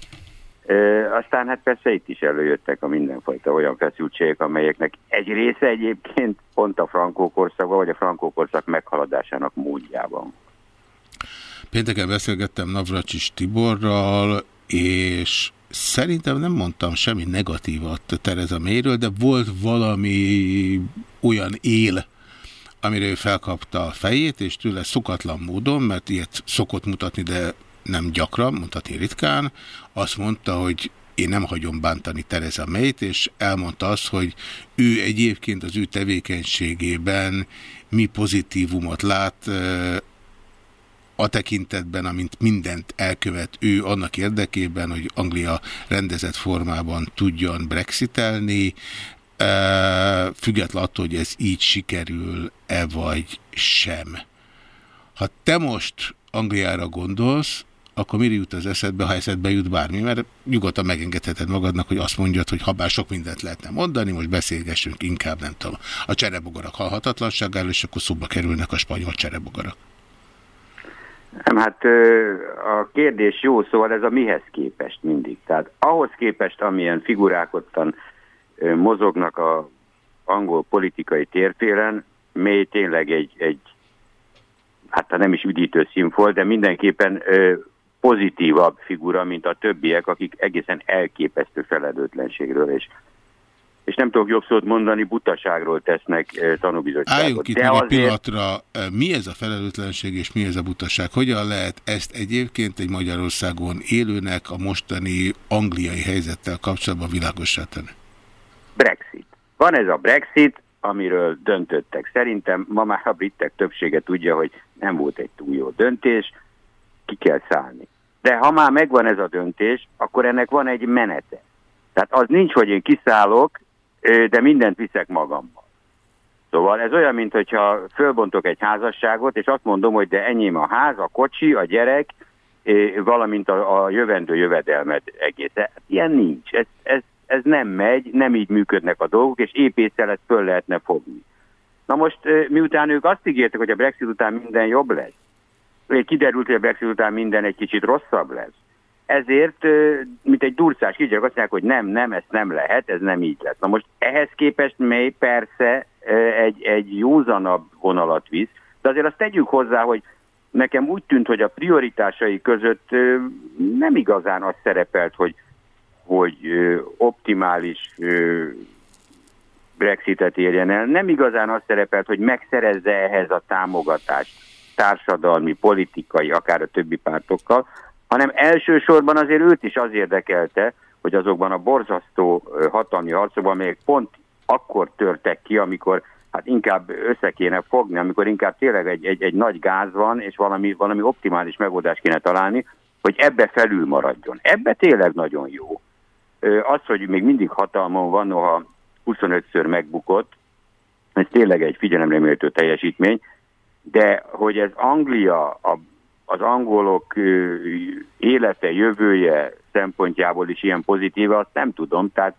Ö, aztán hát persze itt is előjöttek a mindenfajta olyan feszültségek, amelyeknek egy része egyébként pont a frankó korszakban, vagy a frankó korszak meghaladásának módjában. Pénteken beszélgettem Navracsis Tiborral, és Szerintem nem mondtam semmi negatívat Tereza Mayről, de volt valami olyan él, amire ő felkapta a fejét, és tőle szokatlan módon, mert ilyet szokott mutatni, de nem gyakran, mutatni ritkán, azt mondta, hogy én nem hagyom bántani Tereza Mayt, és elmondta azt, hogy ő egyébként az ő tevékenységében mi pozitívumot lát, a tekintetben, amint mindent elkövet ő annak érdekében, hogy Anglia rendezett formában tudjon brexitelni, független attól, hogy ez így sikerül-e vagy sem. Ha te most Angliára gondolsz, akkor mire jut az eszedbe, ha eszedbe jut bármi, mert nyugodtan megengedheted magadnak, hogy azt mondjad, hogy ha bár sok mindent lehetne mondani, most beszélgessünk inkább, nem tudom, a cserebogarak halhatatlanságáról, és akkor szóba kerülnek a spanyol cserebogarak. Nem, hát a kérdés jó, szóval ez a mihez képest mindig. Tehát ahhoz képest, amilyen figurák mozognak a angol politikai térfélen, mély tényleg egy, egy hát nem is üdítő színfolt, de mindenképpen pozitívabb figura, mint a többiek, akik egészen elképesztő felelőtlenségről és és nem tudok jobb szót mondani, butaságról tesznek tanúbizottságot. Álljunk itt De meg azért... egy pillanatra, mi ez a felelőtlenség és mi ez a butaság? Hogyan lehet ezt egyébként egy Magyarországon élőnek a mostani angliai helyzettel kapcsolatban világosá tenni? Brexit. Van ez a Brexit, amiről döntöttek. Szerintem ma már a britek többsége tudja, hogy nem volt egy túl jó döntés, ki kell szállni. De ha már megvan ez a döntés, akkor ennek van egy menete. Tehát az nincs, hogy én kiszállok, de mindent viszek magammal. Szóval ez olyan, mint hogyha fölbontok egy házasságot, és azt mondom, hogy de enyém a ház, a kocsi, a gyerek, valamint a, a jövendő jövedelmed egész. Ilyen nincs. Ez, ez, ez nem megy, nem így működnek a dolgok, és épésszel ezt föl lehetne fogni. Na most, miután ők azt ígértek, hogy a Brexit után minden jobb lesz, kiderült, hogy a Brexit után minden egy kicsit rosszabb lesz, ezért, mint egy durcás kisgyerek azt mondják, hogy nem, nem, ez nem lehet, ez nem így lesz. Na most ehhez képest mély persze egy, egy józanabb vonalat visz, de azért azt tegyük hozzá, hogy nekem úgy tűnt, hogy a prioritásai között nem igazán az szerepelt, hogy, hogy optimális Brexitet érjen el. Nem igazán az szerepelt, hogy megszerezze ehhez a támogatást társadalmi, politikai, akár a többi pártokkal, hanem elsősorban azért őt is az érdekelte, hogy azokban a borzasztó hatalmi harcokban, amelyek pont akkor törtek ki, amikor hát inkább össze kéne fogni, amikor inkább tényleg egy, egy, egy nagy gáz van, és valami, valami optimális megoldást kéne találni, hogy ebbe felül maradjon. Ebbe tényleg nagyon jó. Az, hogy még mindig hatalmon van, noha 25-ször megbukott, ez tényleg egy figyelemreméltő teljesítmény, de hogy ez Anglia, a, az angolok élete, jövője szempontjából is ilyen pozitív, azt nem tudom. Tehát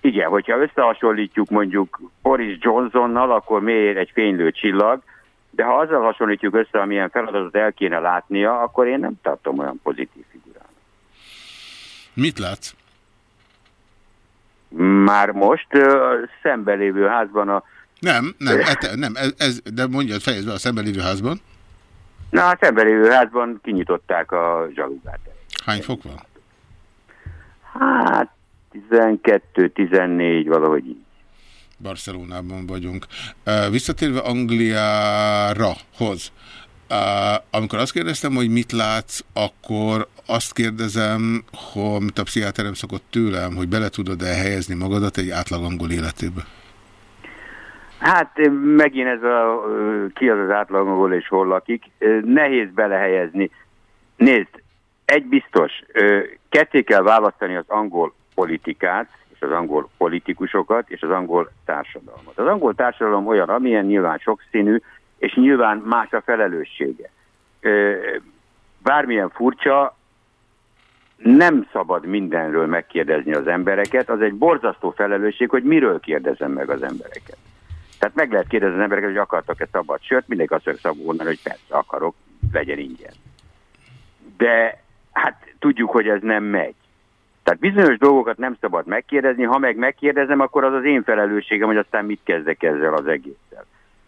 igen, hogyha összehasonlítjuk mondjuk Boris Johnsonnal, akkor miért egy fénylő csillag, de ha azzal hasonlítjuk össze, amilyen feladatot el kéne látnia, akkor én nem tartom olyan pozitív figurának. Mit látsz? Már most szembelévő házban a... Nem, nem, ete, nem ez, ez, de mondja, fejezd be a szembelévő házban. Na, a szembelévő házban kinyitották a zsalugát. Hány fok van? Hát 12-14, valahogy így. Barcelonában vagyunk. Visszatérve Angliára, hoz. Amikor azt kérdeztem, hogy mit látsz, akkor azt kérdezem, hogy amit a pszichiáterem szokott tőlem, hogy bele tudod-e helyezni magadat egy átlag angol életébe? Hát megint ez a ki az az átlagangol és hol lakik. Nehéz belehelyezni. Nézd, egy biztos, ketté kell választani az angol politikát, és az angol politikusokat, és az angol társadalmat. Az angol társadalom olyan, amilyen nyilván sokszínű, és nyilván más a felelőssége. Bármilyen furcsa, nem szabad mindenről megkérdezni az embereket, az egy borzasztó felelősség, hogy miről kérdezem meg az embereket. Tehát meg lehet kérdezni az embereket, hogy akartak-e szabad sört, mindenki azt fogja mondani, hogy persze akarok, legyen ingyen. De hát tudjuk, hogy ez nem megy. Tehát bizonyos dolgokat nem szabad megkérdezni, ha meg megkérdezem, akkor az az én felelősségem, hogy aztán mit kezdek ezzel az egésszel.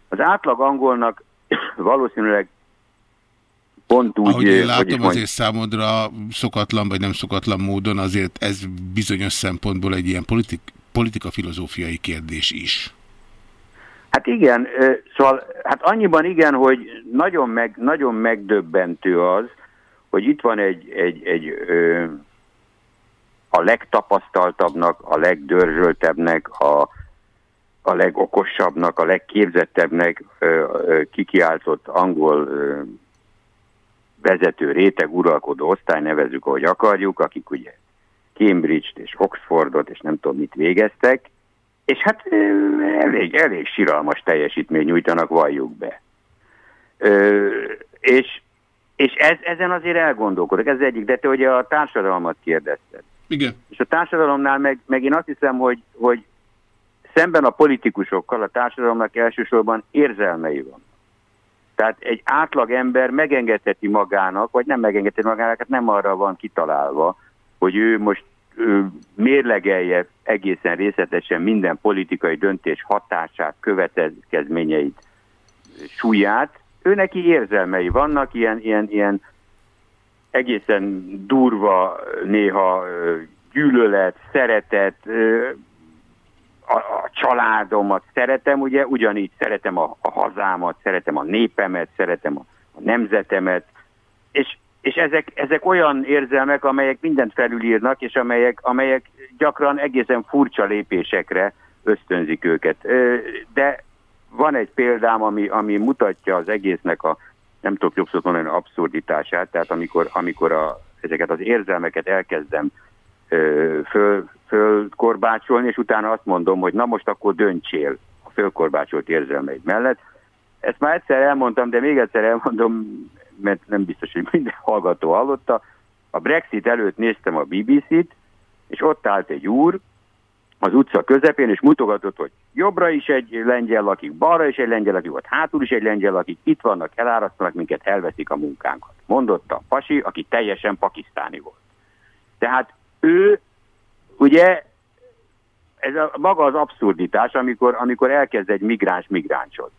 Az átlag angolnak valószínűleg pont úgy... Ahogy én látom, hogy azért számodra szokatlan vagy nem szokatlan módon, azért ez bizonyos szempontból egy ilyen politik, politika-filozófiai kérdés is. Hát igen, szóval hát annyiban igen, hogy nagyon, meg, nagyon megdöbbentő az, hogy itt van egy, egy, egy ö, a legtapasztaltabbnak, a legdörzsöltebbnek, a, a legokosabbnak, a legképzettebbnek ö, ö, kikiáltott angol ö, vezető réteg, uralkodó osztály, nevezük, ahogy akarjuk, akik ugye Cambridge-t és Oxfordot és nem tudom mit végeztek, és hát elég, elég siralmas teljesítmény nyújtanak, valljuk be. Ö, és és ez, ezen azért elgondolkodok, ez egyik, de te ugye a társadalmat kérdezted. Igen. És a társadalomnál meg, meg én azt hiszem, hogy, hogy szemben a politikusokkal a társadalomnak elsősorban érzelmei van. Tehát egy átlag ember megengedheti magának, vagy nem megengedheti magának, hát nem arra van kitalálva, hogy ő most mérlegelje egészen részletesen minden politikai döntés hatását, következményeit, súlyát, ő neki érzelmei vannak, ilyen, ilyen, ilyen egészen durva néha gyűlölet, szeretet, a, a családomat szeretem, ugye ugyanígy szeretem a, a hazámat, szeretem a népemet, szeretem a, a nemzetemet, és, és ezek, ezek olyan érzelmek, amelyek mindent felülírnak, és amelyek, amelyek gyakran egészen furcsa lépésekre ösztönzik őket. De van egy példám, ami, ami mutatja az egésznek a, nem tudok jobb szót mondani, abszurditását, tehát amikor, amikor a, ezeket az érzelmeket elkezdem föl, fölkorbácsolni, és utána azt mondom, hogy na most akkor döntsél a fölkorbácsolt érzelmeid mellett. Ezt már egyszer elmondtam, de még egyszer elmondom, mert nem biztos, hogy minden hallgató hallotta. A Brexit előtt néztem a BBC-t, és ott állt egy úr, az utca közepén, és mutogatott, hogy jobbra is egy lengyel lakik, balra is egy lengyel lakik, ott hátul is egy lengyel lakik, itt vannak, elárasztanak minket, elveszik a munkánkat. Mondotta a pasi, aki teljesen pakisztáni volt. Tehát ő, ugye, ez a, maga az abszurditás, amikor, amikor elkezd egy migráns migránsodni.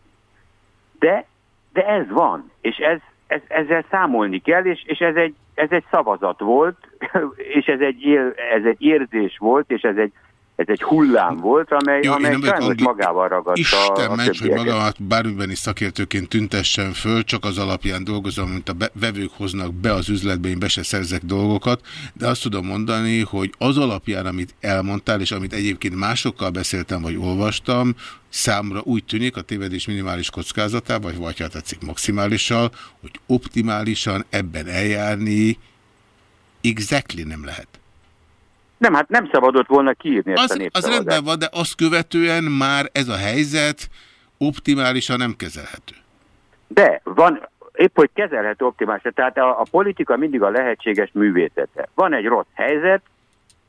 De, de ez van, és ez, ez, ezzel számolni kell, és, és ez, egy, ez egy szavazat volt, és ez egy, ez egy érzés volt, és ez egy ez egy hullám volt, amely, Jó, amely sajnos angli... magával ragadta Isten a ments, hogy magamat bármiben is szakértőként tüntessen föl, csak az alapján dolgozom, mint a be- vevők hoznak be az üzletbe, én be se szerzek dolgokat, de azt tudom mondani, hogy az alapján, amit elmondtál, és amit egyébként másokkal beszéltem, vagy olvastam, számra úgy tűnik a tévedés minimális kockázatával, vagy vagy ha tetszik maximálissal, hogy optimálisan ebben eljárni exactly nem lehet. Nem, hát nem szabadott volna kiírni ezt a Az, az népszavazást. rendben van, de azt követően már ez a helyzet optimálisan nem kezelhető. De van, épp hogy kezelhető optimálisan. Tehát a, a politika mindig a lehetséges művészete. Van egy rossz helyzet,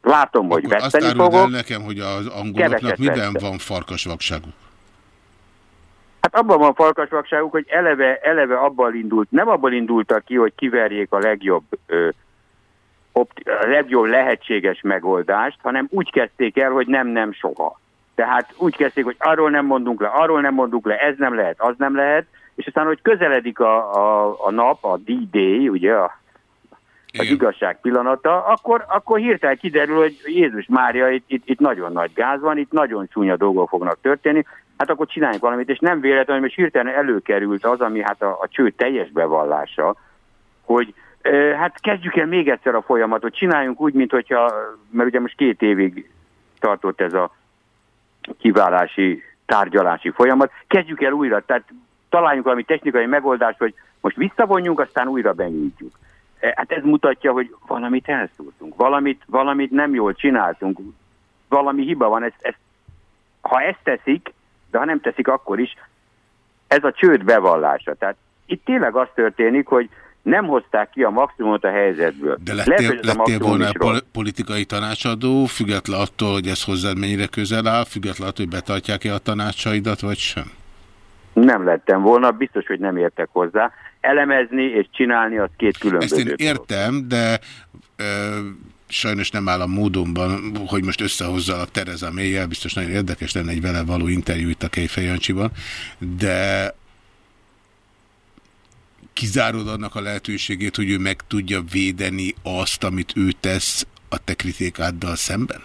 látom, hogy Akkor azt veszteni áruld el fogok. nekem, hogy az angoloknak miben vesztek. van farkasvakságuk. Hát abban van farkasvakságuk, hogy eleve, eleve abban indult, nem abban indultak ki, hogy kiverjék a legjobb, ö, a legjobb lehetséges megoldást, hanem úgy kezdték el, hogy nem, nem, soha. Tehát úgy kezdték, hogy arról nem mondunk le, arról nem mondunk le, ez nem lehet, az nem lehet, és aztán, hogy közeledik a, a, a nap, a D-Day, ugye a, az igazság pillanata, akkor, akkor hirtelen kiderül, hogy Jézus Mária, itt, itt, itt nagyon nagy gáz van, itt nagyon csúnya dolgok fognak történni, hát akkor csináljunk valamit, és nem véletlenül, hogy most hirtelen előkerült az, ami hát a, a cső teljes bevallása, hogy hát kezdjük el még egyszer a folyamatot, csináljunk úgy, mint hogyha, mert ugye most két évig tartott ez a kiválási, tárgyalási folyamat, kezdjük el újra, tehát találjunk valami technikai megoldást, hogy most visszavonjunk, aztán újra benyújtjuk. E, Hát ez mutatja, hogy valamit elszúrtunk, valamit, valamit nem jól csináltunk, valami hiba van. Ezt, ezt, ha ezt teszik, de ha nem teszik, akkor is, ez a csőd bevallása. Tehát itt tényleg az történik, hogy nem hozták ki a maximumot a helyzetből. De Lehet, lettél, a lettél volna pol politikai tanácsadó, független attól, hogy ez hozzád mennyire közel áll, független attól, hogy betartják-e a tanácsaidat, vagy sem? Nem lettem volna, biztos, hogy nem értek hozzá. Elemezni és csinálni az két Ezt különböző. én értem, de ö, sajnos nem áll a módonban, hogy most összehozzalak Tereza Mélyel, biztos nagyon érdekes lenne egy vele való interjú itt a Kejfej de kizárod annak a lehetőségét, hogy ő meg tudja védeni azt, amit ő tesz a te kritikáddal szemben?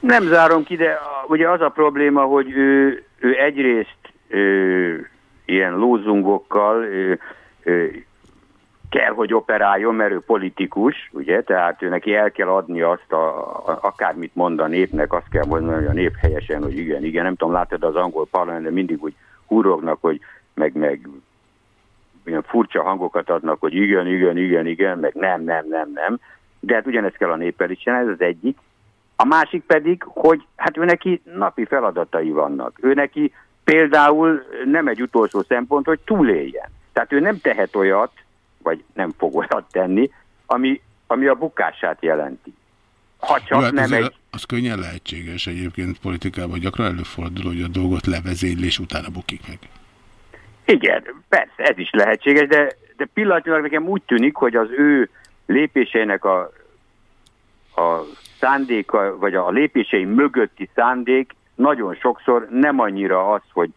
Nem zárom ki, de ugye az a probléma, hogy ő, ő egyrészt ő, ilyen lózungokkal ő, ő, kell, hogy operáljon, mert ő politikus, ugye, tehát ő neki el kell adni azt, a, a, akármit mond a népnek, azt kell mondani, hogy a nép helyesen, hogy igen, igen, nem tudom, látod az angol parlamentben mindig úgy húrognak, hogy meg, meg olyan furcsa hangokat adnak, hogy igen, igen, igen, igen, meg nem, nem, nem, nem, de hát ugyanezt kell a néppel is csinálni, ez az egyik. A másik pedig, hogy hát ő neki napi feladatai vannak. Ő neki például nem egy utolsó szempont, hogy túléljen. Tehát ő nem tehet olyat, vagy nem fog olyat tenni, ami, ami a bukását jelenti. Ha csak Jó, hát nem azért egy... Az könnyen lehetséges egyébként politikában, gyakran előfordul, hogy a dolgot levezényli, és utána bukik meg. Igen, persze, ez is lehetséges, de, de pillanatnyilag nekem úgy tűnik, hogy az ő lépéseinek a, a szándéka, vagy a lépései mögötti szándék nagyon sokszor nem annyira az, hogy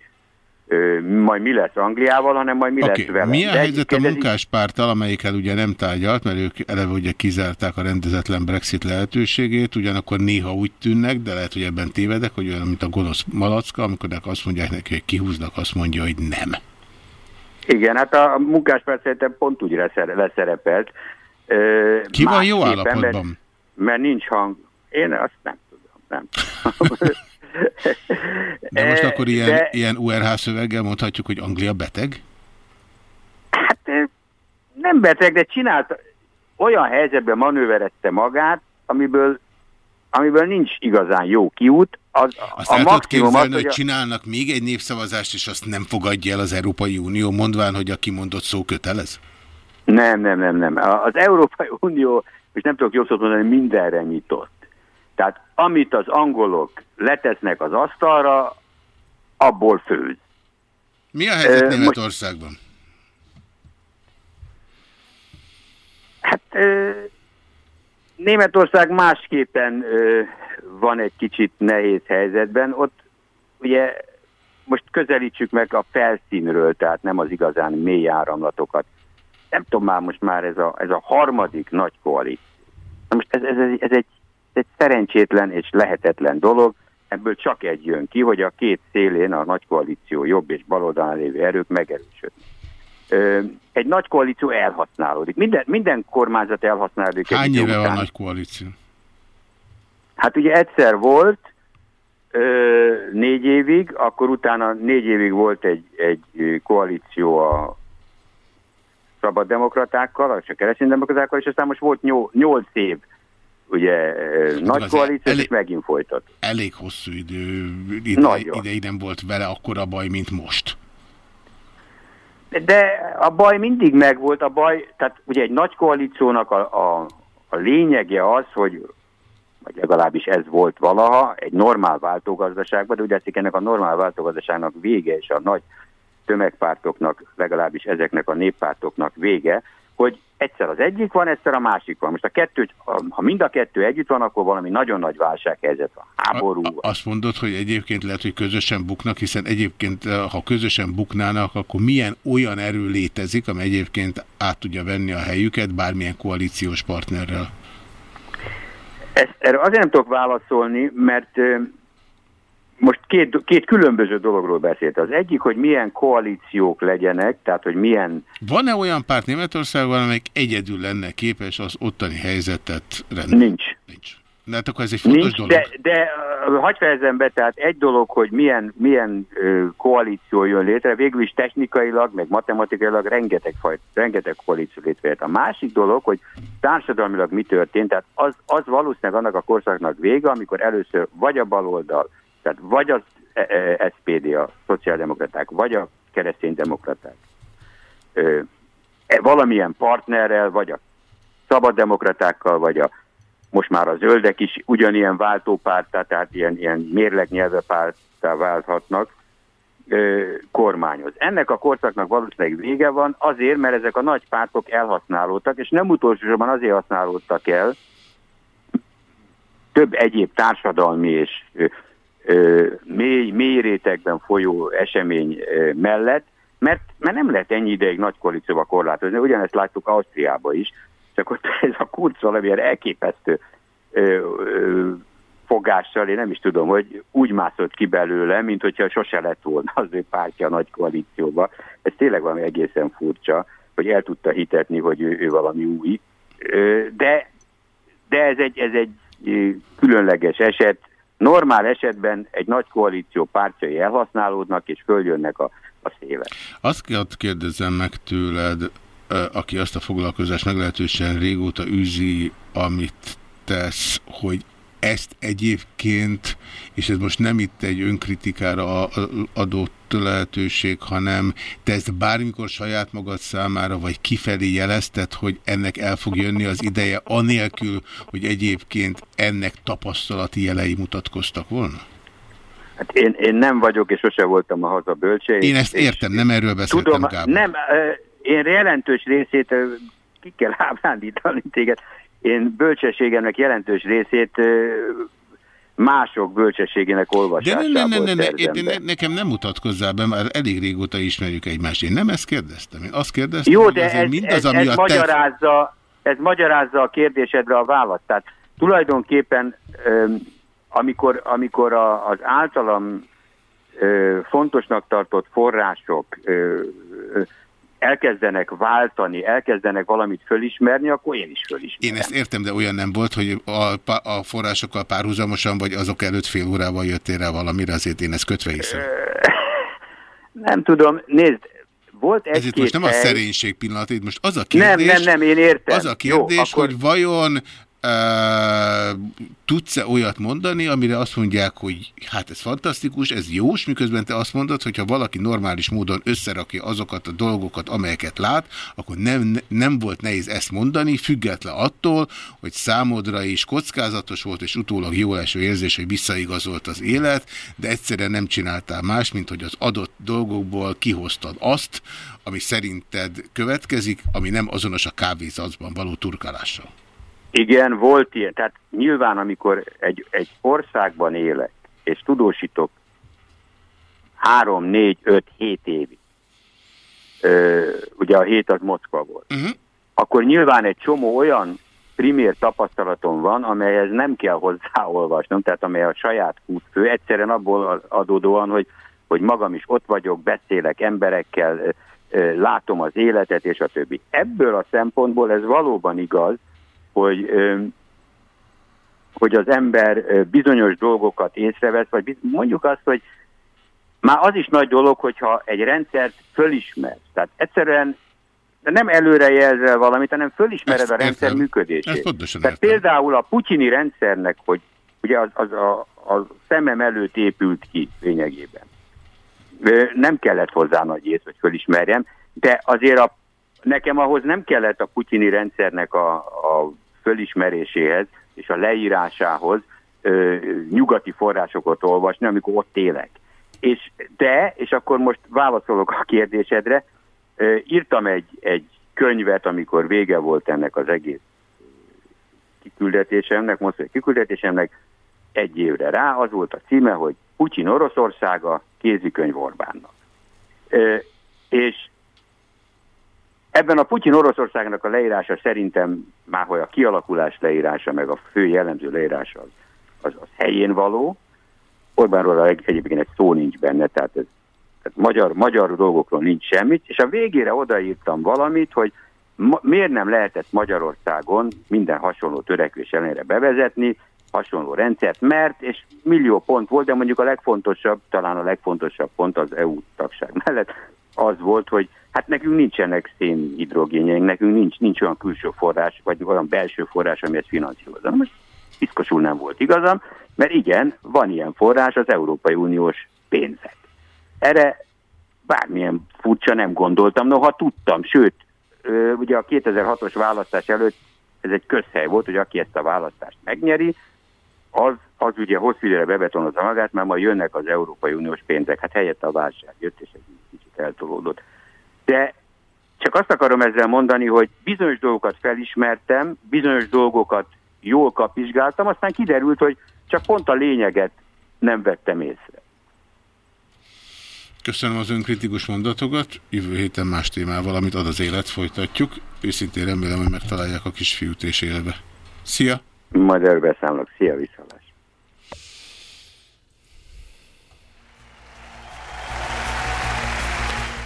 majd mi lesz Angliával, hanem majd mi Oké, lesz vele. milyen De helyzet a munkáspárttal, amelyikkel ugye nem tárgyalt, mert ők eleve ugye kizárták a rendezetlen Brexit lehetőségét, ugyanakkor néha úgy tűnnek, de lehet, hogy ebben tévedek, hogy olyan, mint a gonosz malacka, amikor azt mondják neki, hogy kihúznak, azt mondja, hogy nem. Igen, hát a munkáspárt szerintem pont úgy leszere- leszerepelt. Ki van jó állapotban? Mert, mert nincs hang. Én azt nem tudom, nem. De most Eh, akkor ilyen, de- ilyen URH szöveggel mondhatjuk, hogy Anglia beteg? Hát nem beteg, de csinált, olyan helyzetben manőverezte magát, amiből, amiből nincs igazán jó kiút. Az, Azt a el tudod képzelni, az, hogy a, csinálnak még egy népszavazást, és azt nem fogadja el az Európai Unió, mondván, hogy a kimondott szó kötelez? Nem, nem, nem, nem. Az Európai Unió, és nem tudok jobb szót mondani, mindenre nyitott. Tehát amit az angolok letesznek az asztalra, abból főz. Mi a helyzet most- Németországban? Hát ö, Németország másképpen ö, van egy kicsit nehéz helyzetben. Ott ugye most közelítsük meg a felszínről, tehát nem az igazán mély áramlatokat. Nem tudom már most már ez a, ez a harmadik nagy koalíció. Most ez, ez, ez, egy, egy szerencsétlen és lehetetlen dolog, ebből csak egy jön ki, hogy a két szélén a nagy koalíció jobb és baloldalán lévő erők megerősödnek. Egy nagy koalíció elhasználódik. Minden, minden kormányzat elhasználódik. Hány éve van után. nagy koalíció? Hát ugye egyszer volt, ö, négy évig, akkor utána négy évig volt egy, egy koalíció a szabad demokratákkal, és a keresztény demokratákkal, és aztán most volt nyol, nyolc év ugye ö, nagy azért koalíció, elég- és megint folytat. Elég hosszú idő ide, Nagyon. ideig nem volt vele akkora baj, mint most. De a baj mindig megvolt, a baj, tehát ugye egy nagy koalíciónak a, a, a lényege az, hogy vagy legalábbis ez volt valaha, egy normál váltógazdaságban, de úgy látszik ennek a normál váltógazdaságnak vége, és a nagy tömegpártoknak, legalábbis ezeknek a néppártoknak vége, hogy egyszer az egyik van, egyszer a másik van. Most a kettő, ha mind a kettő együtt van, akkor valami nagyon nagy válsághelyzet van. Háború. Azt mondod, hogy egyébként lehet, hogy közösen buknak, hiszen egyébként, eh, ha közösen buknának, akkor milyen olyan erő létezik, ami egyébként át tudja venni a helyüket bármilyen koalíciós partnerrel? Ezt, erre azért nem tudok válaszolni, mert most két, két különböző dologról beszélt. Az egyik, hogy milyen koalíciók legyenek, tehát hogy milyen Van-e olyan párt Németországban, amelyik egyedül lenne képes az ottani helyzetet rendezni? Nincs. Nincs. De hát akkor ez egy fontos Nincs, dolog. de, de ö, hagyj fejezzem be, tehát egy dolog, hogy milyen, milyen ö, koalíció jön létre, végül is technikailag, meg matematikailag rengeteg, fajt, rengeteg koalíció létrejött. A másik dolog, hogy társadalmilag mi történt, tehát az, az valószínűleg annak a korszaknak vége, amikor először vagy a baloldal, tehát vagy az e, e, SPD, a szociáldemokraták, vagy a kereszténydemokraták e, valamilyen partnerrel, vagy a szabaddemokratákkal, vagy a most már a zöldek is ugyanilyen váltópártá, tehát ilyen, ilyen mérlegnyelvepártá válthatnak, ö, kormányoz. Ennek a korszaknak valószínűleg vége van, azért, mert ezek a nagy pártok elhasználódtak, és nem utolsósorban azért használódtak el, több egyéb társadalmi és mély, mély rétegben folyó esemény mellett, mert, mert nem lehet ennyi ideig nagy koalícióba korlátozni. Ugyanezt láttuk Ausztriába is, csak ott ez a kurc valamilyen elképesztő ö, fogással, én nem is tudom, hogy úgy mászott ki belőle, mint hogyha sose lett volna az ő pártja a nagy koalícióba. Ez tényleg valami egészen furcsa, hogy el tudta hitetni, hogy ő, ő valami új. De, de ez egy, ez egy különleges eset. Normál esetben egy nagy koalíció pártjai elhasználódnak, és följönnek a, a szélek. Azt kell kérdezzem meg tőled, aki azt a foglalkozást meglehetősen régóta űzi, amit tesz, hogy ezt egyébként, és ez most nem itt egy önkritikára adott lehetőség, hanem te ezt bármikor saját magad számára, vagy kifelé jelezted, hogy ennek el fog jönni az ideje, anélkül, hogy egyébként ennek tapasztalati jelei mutatkoztak volna? Hát én, én nem vagyok, és sose voltam a haza bölcse. Én ezt értem, nem erről beszéltem, Tudom, Gábor. nem, én jelentős részét, ki kell ábrándítani téged, én bölcsességemnek jelentős részét mások bölcsességének De olvasásából nem, nem, nem, nem, szerzem ne, ne, nekem nem mutatkozzál be, már elég régóta ismerjük egymást. Én nem ezt kérdeztem. Én azt kérdeztem, Jó, de ez, mindaz, ez, ami ez, a te... magyarázza, ez magyarázza a kérdésedre a választ. Tehát tulajdonképpen amikor, amikor a, az általam fontosnak tartott források elkezdenek váltani, elkezdenek valamit fölismerni, akkor én is fölismerem. Én ezt értem, de olyan nem volt, hogy a, a forrásokkal párhuzamosan, vagy azok előtt fél órával jöttél rá valamire, azért én ezt kötve hiszem. Nem tudom, nézd, volt Ez itt most nem a hely- szerénység pillanat, itt most az a Nem, kérdés... nem, nem, én értem. Az a Jó, kérdés, akkor- hogy vajon tudsz-e olyat mondani, amire azt mondják, hogy hát ez fantasztikus, ez jós, miközben te azt mondod, hogy ha valaki normális módon összerakja azokat a dolgokat, amelyeket lát, akkor nem, nem volt nehéz ezt mondani, független attól, hogy számodra is kockázatos volt, és utólag jó eső érzés, hogy visszaigazolt az élet, de egyszerűen nem csináltál más, mint hogy az adott dolgokból kihoztad azt, ami szerinted következik, ami nem azonos a kávézacban való turkalással. Igen, volt ilyen. Tehát nyilván, amikor egy, egy országban élek, és tudósítok három, négy, öt, hét évig, ö, ugye a hét az Moszkva volt, uh -huh. akkor nyilván egy csomó olyan primér tapasztalatom van, amelyhez nem kell hozzáolvasnom, tehát amely a saját útfő, egyszerűen abból adódóan, hogy, hogy magam is ott vagyok, beszélek emberekkel, látom az életet, és a többi. Ebből a szempontból ez valóban igaz, hogy, hogy az ember bizonyos dolgokat észrevesz, vagy mondjuk azt, hogy már az is nagy dolog, hogyha egy rendszert fölismer. Tehát egyszerűen de nem előrejelzel valamit, hanem fölismered ezt a rendszer értem. működését. Ezt Tehát értem. például a putyini rendszernek, hogy ugye az, az a, a szemem előtt épült ki lényegében. Nem kellett hozzá nagy ész, hogy fölismerjem, de azért a, nekem ahhoz nem kellett a putyini rendszernek a, a fölismeréséhez és a leírásához ö, nyugati forrásokat olvasni, amikor ott élek. És de, és akkor most válaszolok a kérdésedre, írtam egy, egy könyvet, amikor vége volt ennek az egész kiküldetésemnek, most egy kiküldetésemnek, egy évre rá, az volt a címe, hogy Putyin Oroszországa, kézikönyv Orbánnak. E, és ebben a Putyin Oroszországnak a leírása szerintem már, hogy a kialakulás leírása, meg a fő jellemző leírása az, az, az helyén való. Orbánról egyébként egy szó nincs benne, tehát ez tehát magyar, magyar dolgokról nincs semmit, és a végére odaírtam valamit, hogy ma, miért nem lehetett Magyarországon minden hasonló törekvés ellenére bevezetni, hasonló rendszert, mert, és millió pont volt, de mondjuk a legfontosabb, talán a legfontosabb pont az EU tagság mellett az volt, hogy hát nekünk nincsenek szénhidrogénjeink, nekünk nincs, nincs olyan külső forrás, vagy olyan belső forrás, ami ezt finanszírozza. Most piszkosul nem volt igazam, mert igen, van ilyen forrás, az Európai Uniós pénzek. Erre bármilyen furcsa nem gondoltam, noha tudtam, sőt, ugye a 2006-os választás előtt ez egy közhely volt, hogy aki ezt a választást megnyeri, az, az ugye hosszú időre bebetonozza magát, mert majd jönnek az Európai Uniós pénzek, hát helyette a válság jött, és egy kicsit eltolódott. De csak azt akarom ezzel mondani, hogy bizonyos dolgokat felismertem, bizonyos dolgokat jól kapizsgáltam, aztán kiderült, hogy csak pont a lényeget nem vettem észre. Köszönöm az önkritikus mondatokat. Jövő héten más témával, amit ad az élet, folytatjuk. Őszintén remélem, hogy megtalálják a kisfiút és élve. Szia! Majd elbeszámolok. Szia, viszalás!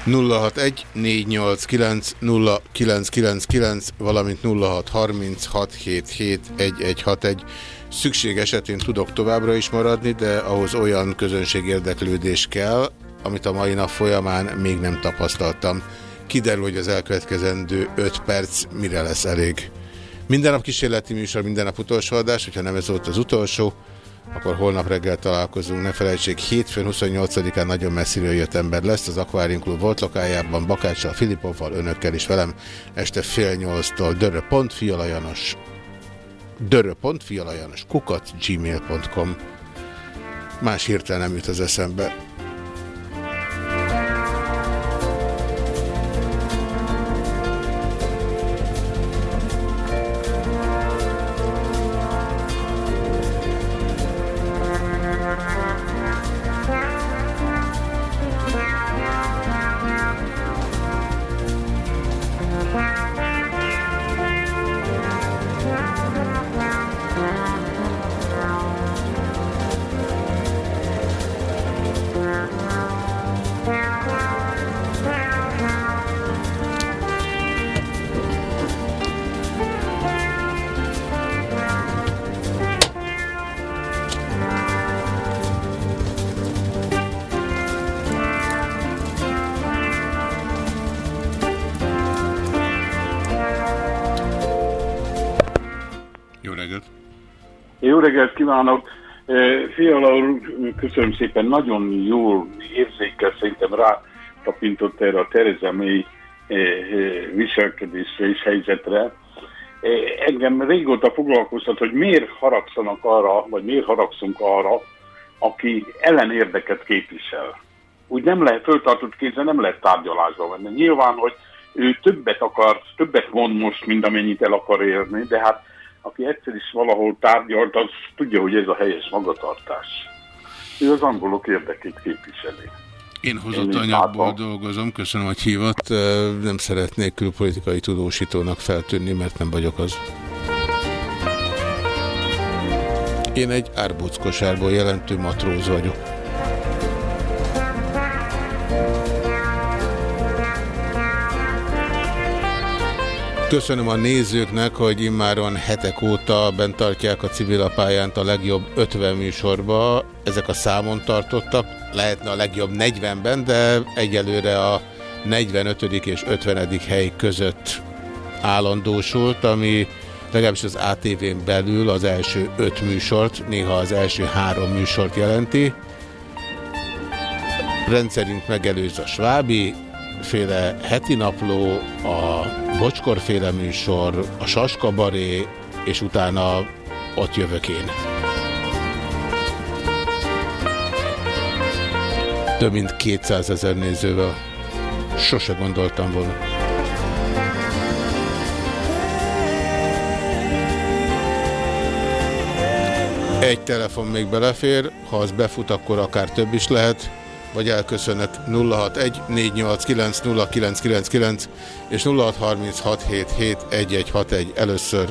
061 489 0999, valamint 0636771161. Szükség esetén tudok továbbra is maradni, de ahhoz olyan közönség érdeklődés kell, amit a mai nap folyamán még nem tapasztaltam. Kiderül, hogy az elkövetkezendő 5 perc mire lesz elég. Minden nap kísérleti műsor, minden nap utolsó adás, hogyha nem ez volt az utolsó, akkor holnap reggel találkozunk. Ne felejtsék, hétfőn 28-án nagyon messziről jött ember lesz, az Aquarium Club volt lokájában, Bakáccsal, Filipovval, önökkel is velem, este fél nyolctól, dörö.fialajanos dörö.fialajanos kukat gmail.com Más hirtelen nem jut az eszembe. Reggelt kívánok! Fiala úr, köszönöm szépen, nagyon jól érzékel, szerintem rá tapintott erre a Tereza May viselkedésre és helyzetre. Engem régóta foglalkoztat, hogy miért haragszanak arra, vagy miért haragszunk arra, aki ellenérdeket képvisel. Úgy nem lehet föltartott kézzel, nem lehet tárgyalásba venni. Nyilván, hogy ő többet akar, többet mond most, mint amennyit el akar érni, de hát aki egyszer is valahol tárgyalt, az tudja, hogy ez a helyes magatartás. Ő az angolok érdekét képviseli. Én hozott anyagból dolgozom, köszönöm, hogy hívott. Nem szeretnék külpolitikai tudósítónak feltűnni, mert nem vagyok az. Én egy árbockosárból jelentő matróz vagyok. Köszönöm a nézőknek, hogy immáron hetek óta bent tartják a civil pályánt a legjobb 50 műsorba. Ezek a számon tartottak, lehetne a legjobb 40-ben, de egyelőre a 45. és 50. hely között állandósult, ami legalábbis az ATV-n belül az első öt műsort, néha az első három műsort jelenti. Rendszerint megelőz a Svábi, féle heti napló, a bocskorféle műsor, a saskabaré, és utána ott jövök én. Több mint 200 ezer nézővel. Sose gondoltam volna. Egy telefon még belefér, ha az befut, akkor akár több is lehet, vagy elköszönök 061 489 0999 és 0636771161 először.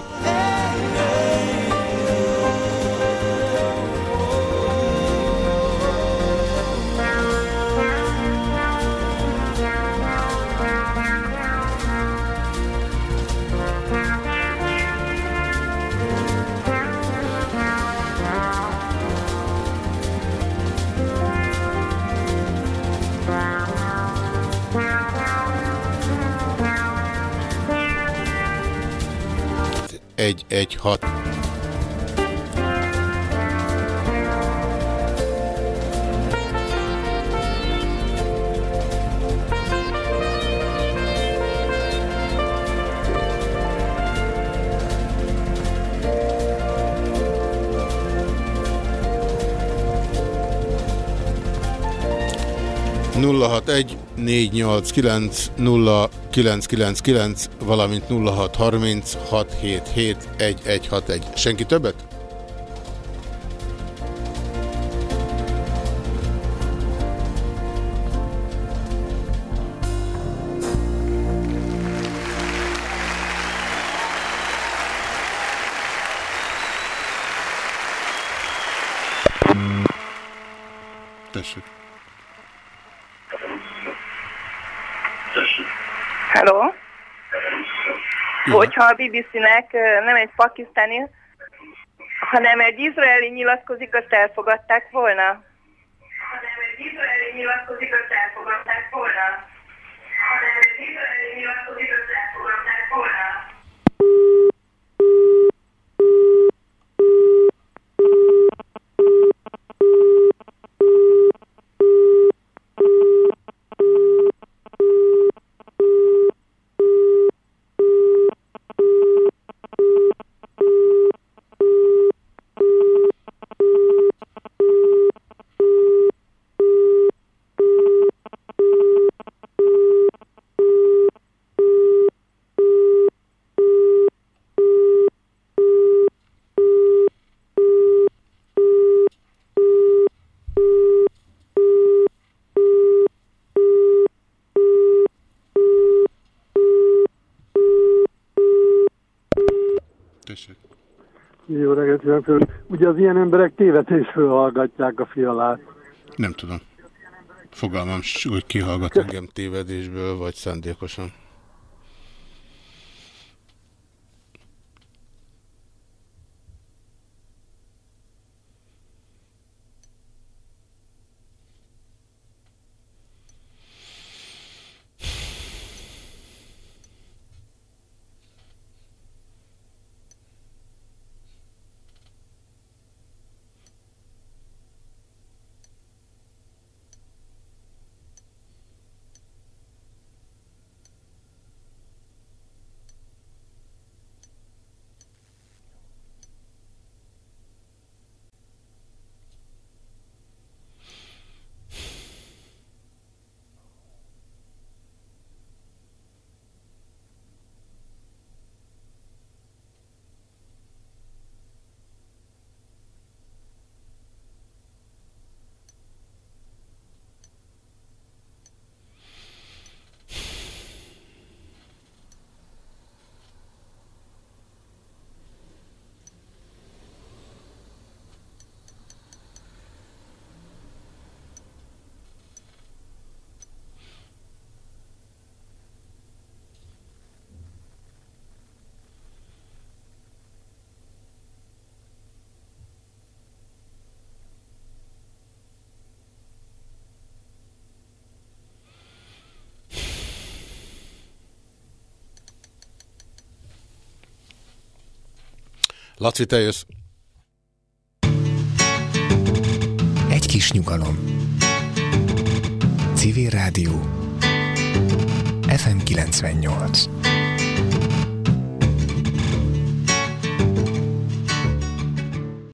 Egy, egy, hat. nulla hat egy négy nyolc kilenc nulla 999, valamint 0630 677 1161. Senki többet? A BBC-nek nem egy pakisztáni, hanem egy izraeli nyilatkozik, azt elfogadták volna? Hanem egy izraeli nyilatkozik, azt elfogadták volna? Hanem egy izraeli nyilatkozik, azt elfogadták volna? Tessék. Jó reggelt, kívánok! Ugye az ilyen emberek tévedésről hallgatják a fialát. Nem tudom. Fogalmam, hogy kihallgat engem tévedésből, vagy szándékosan. Laci, te jössz. Egy kis nyugalom. Civil Rádió. FM 98.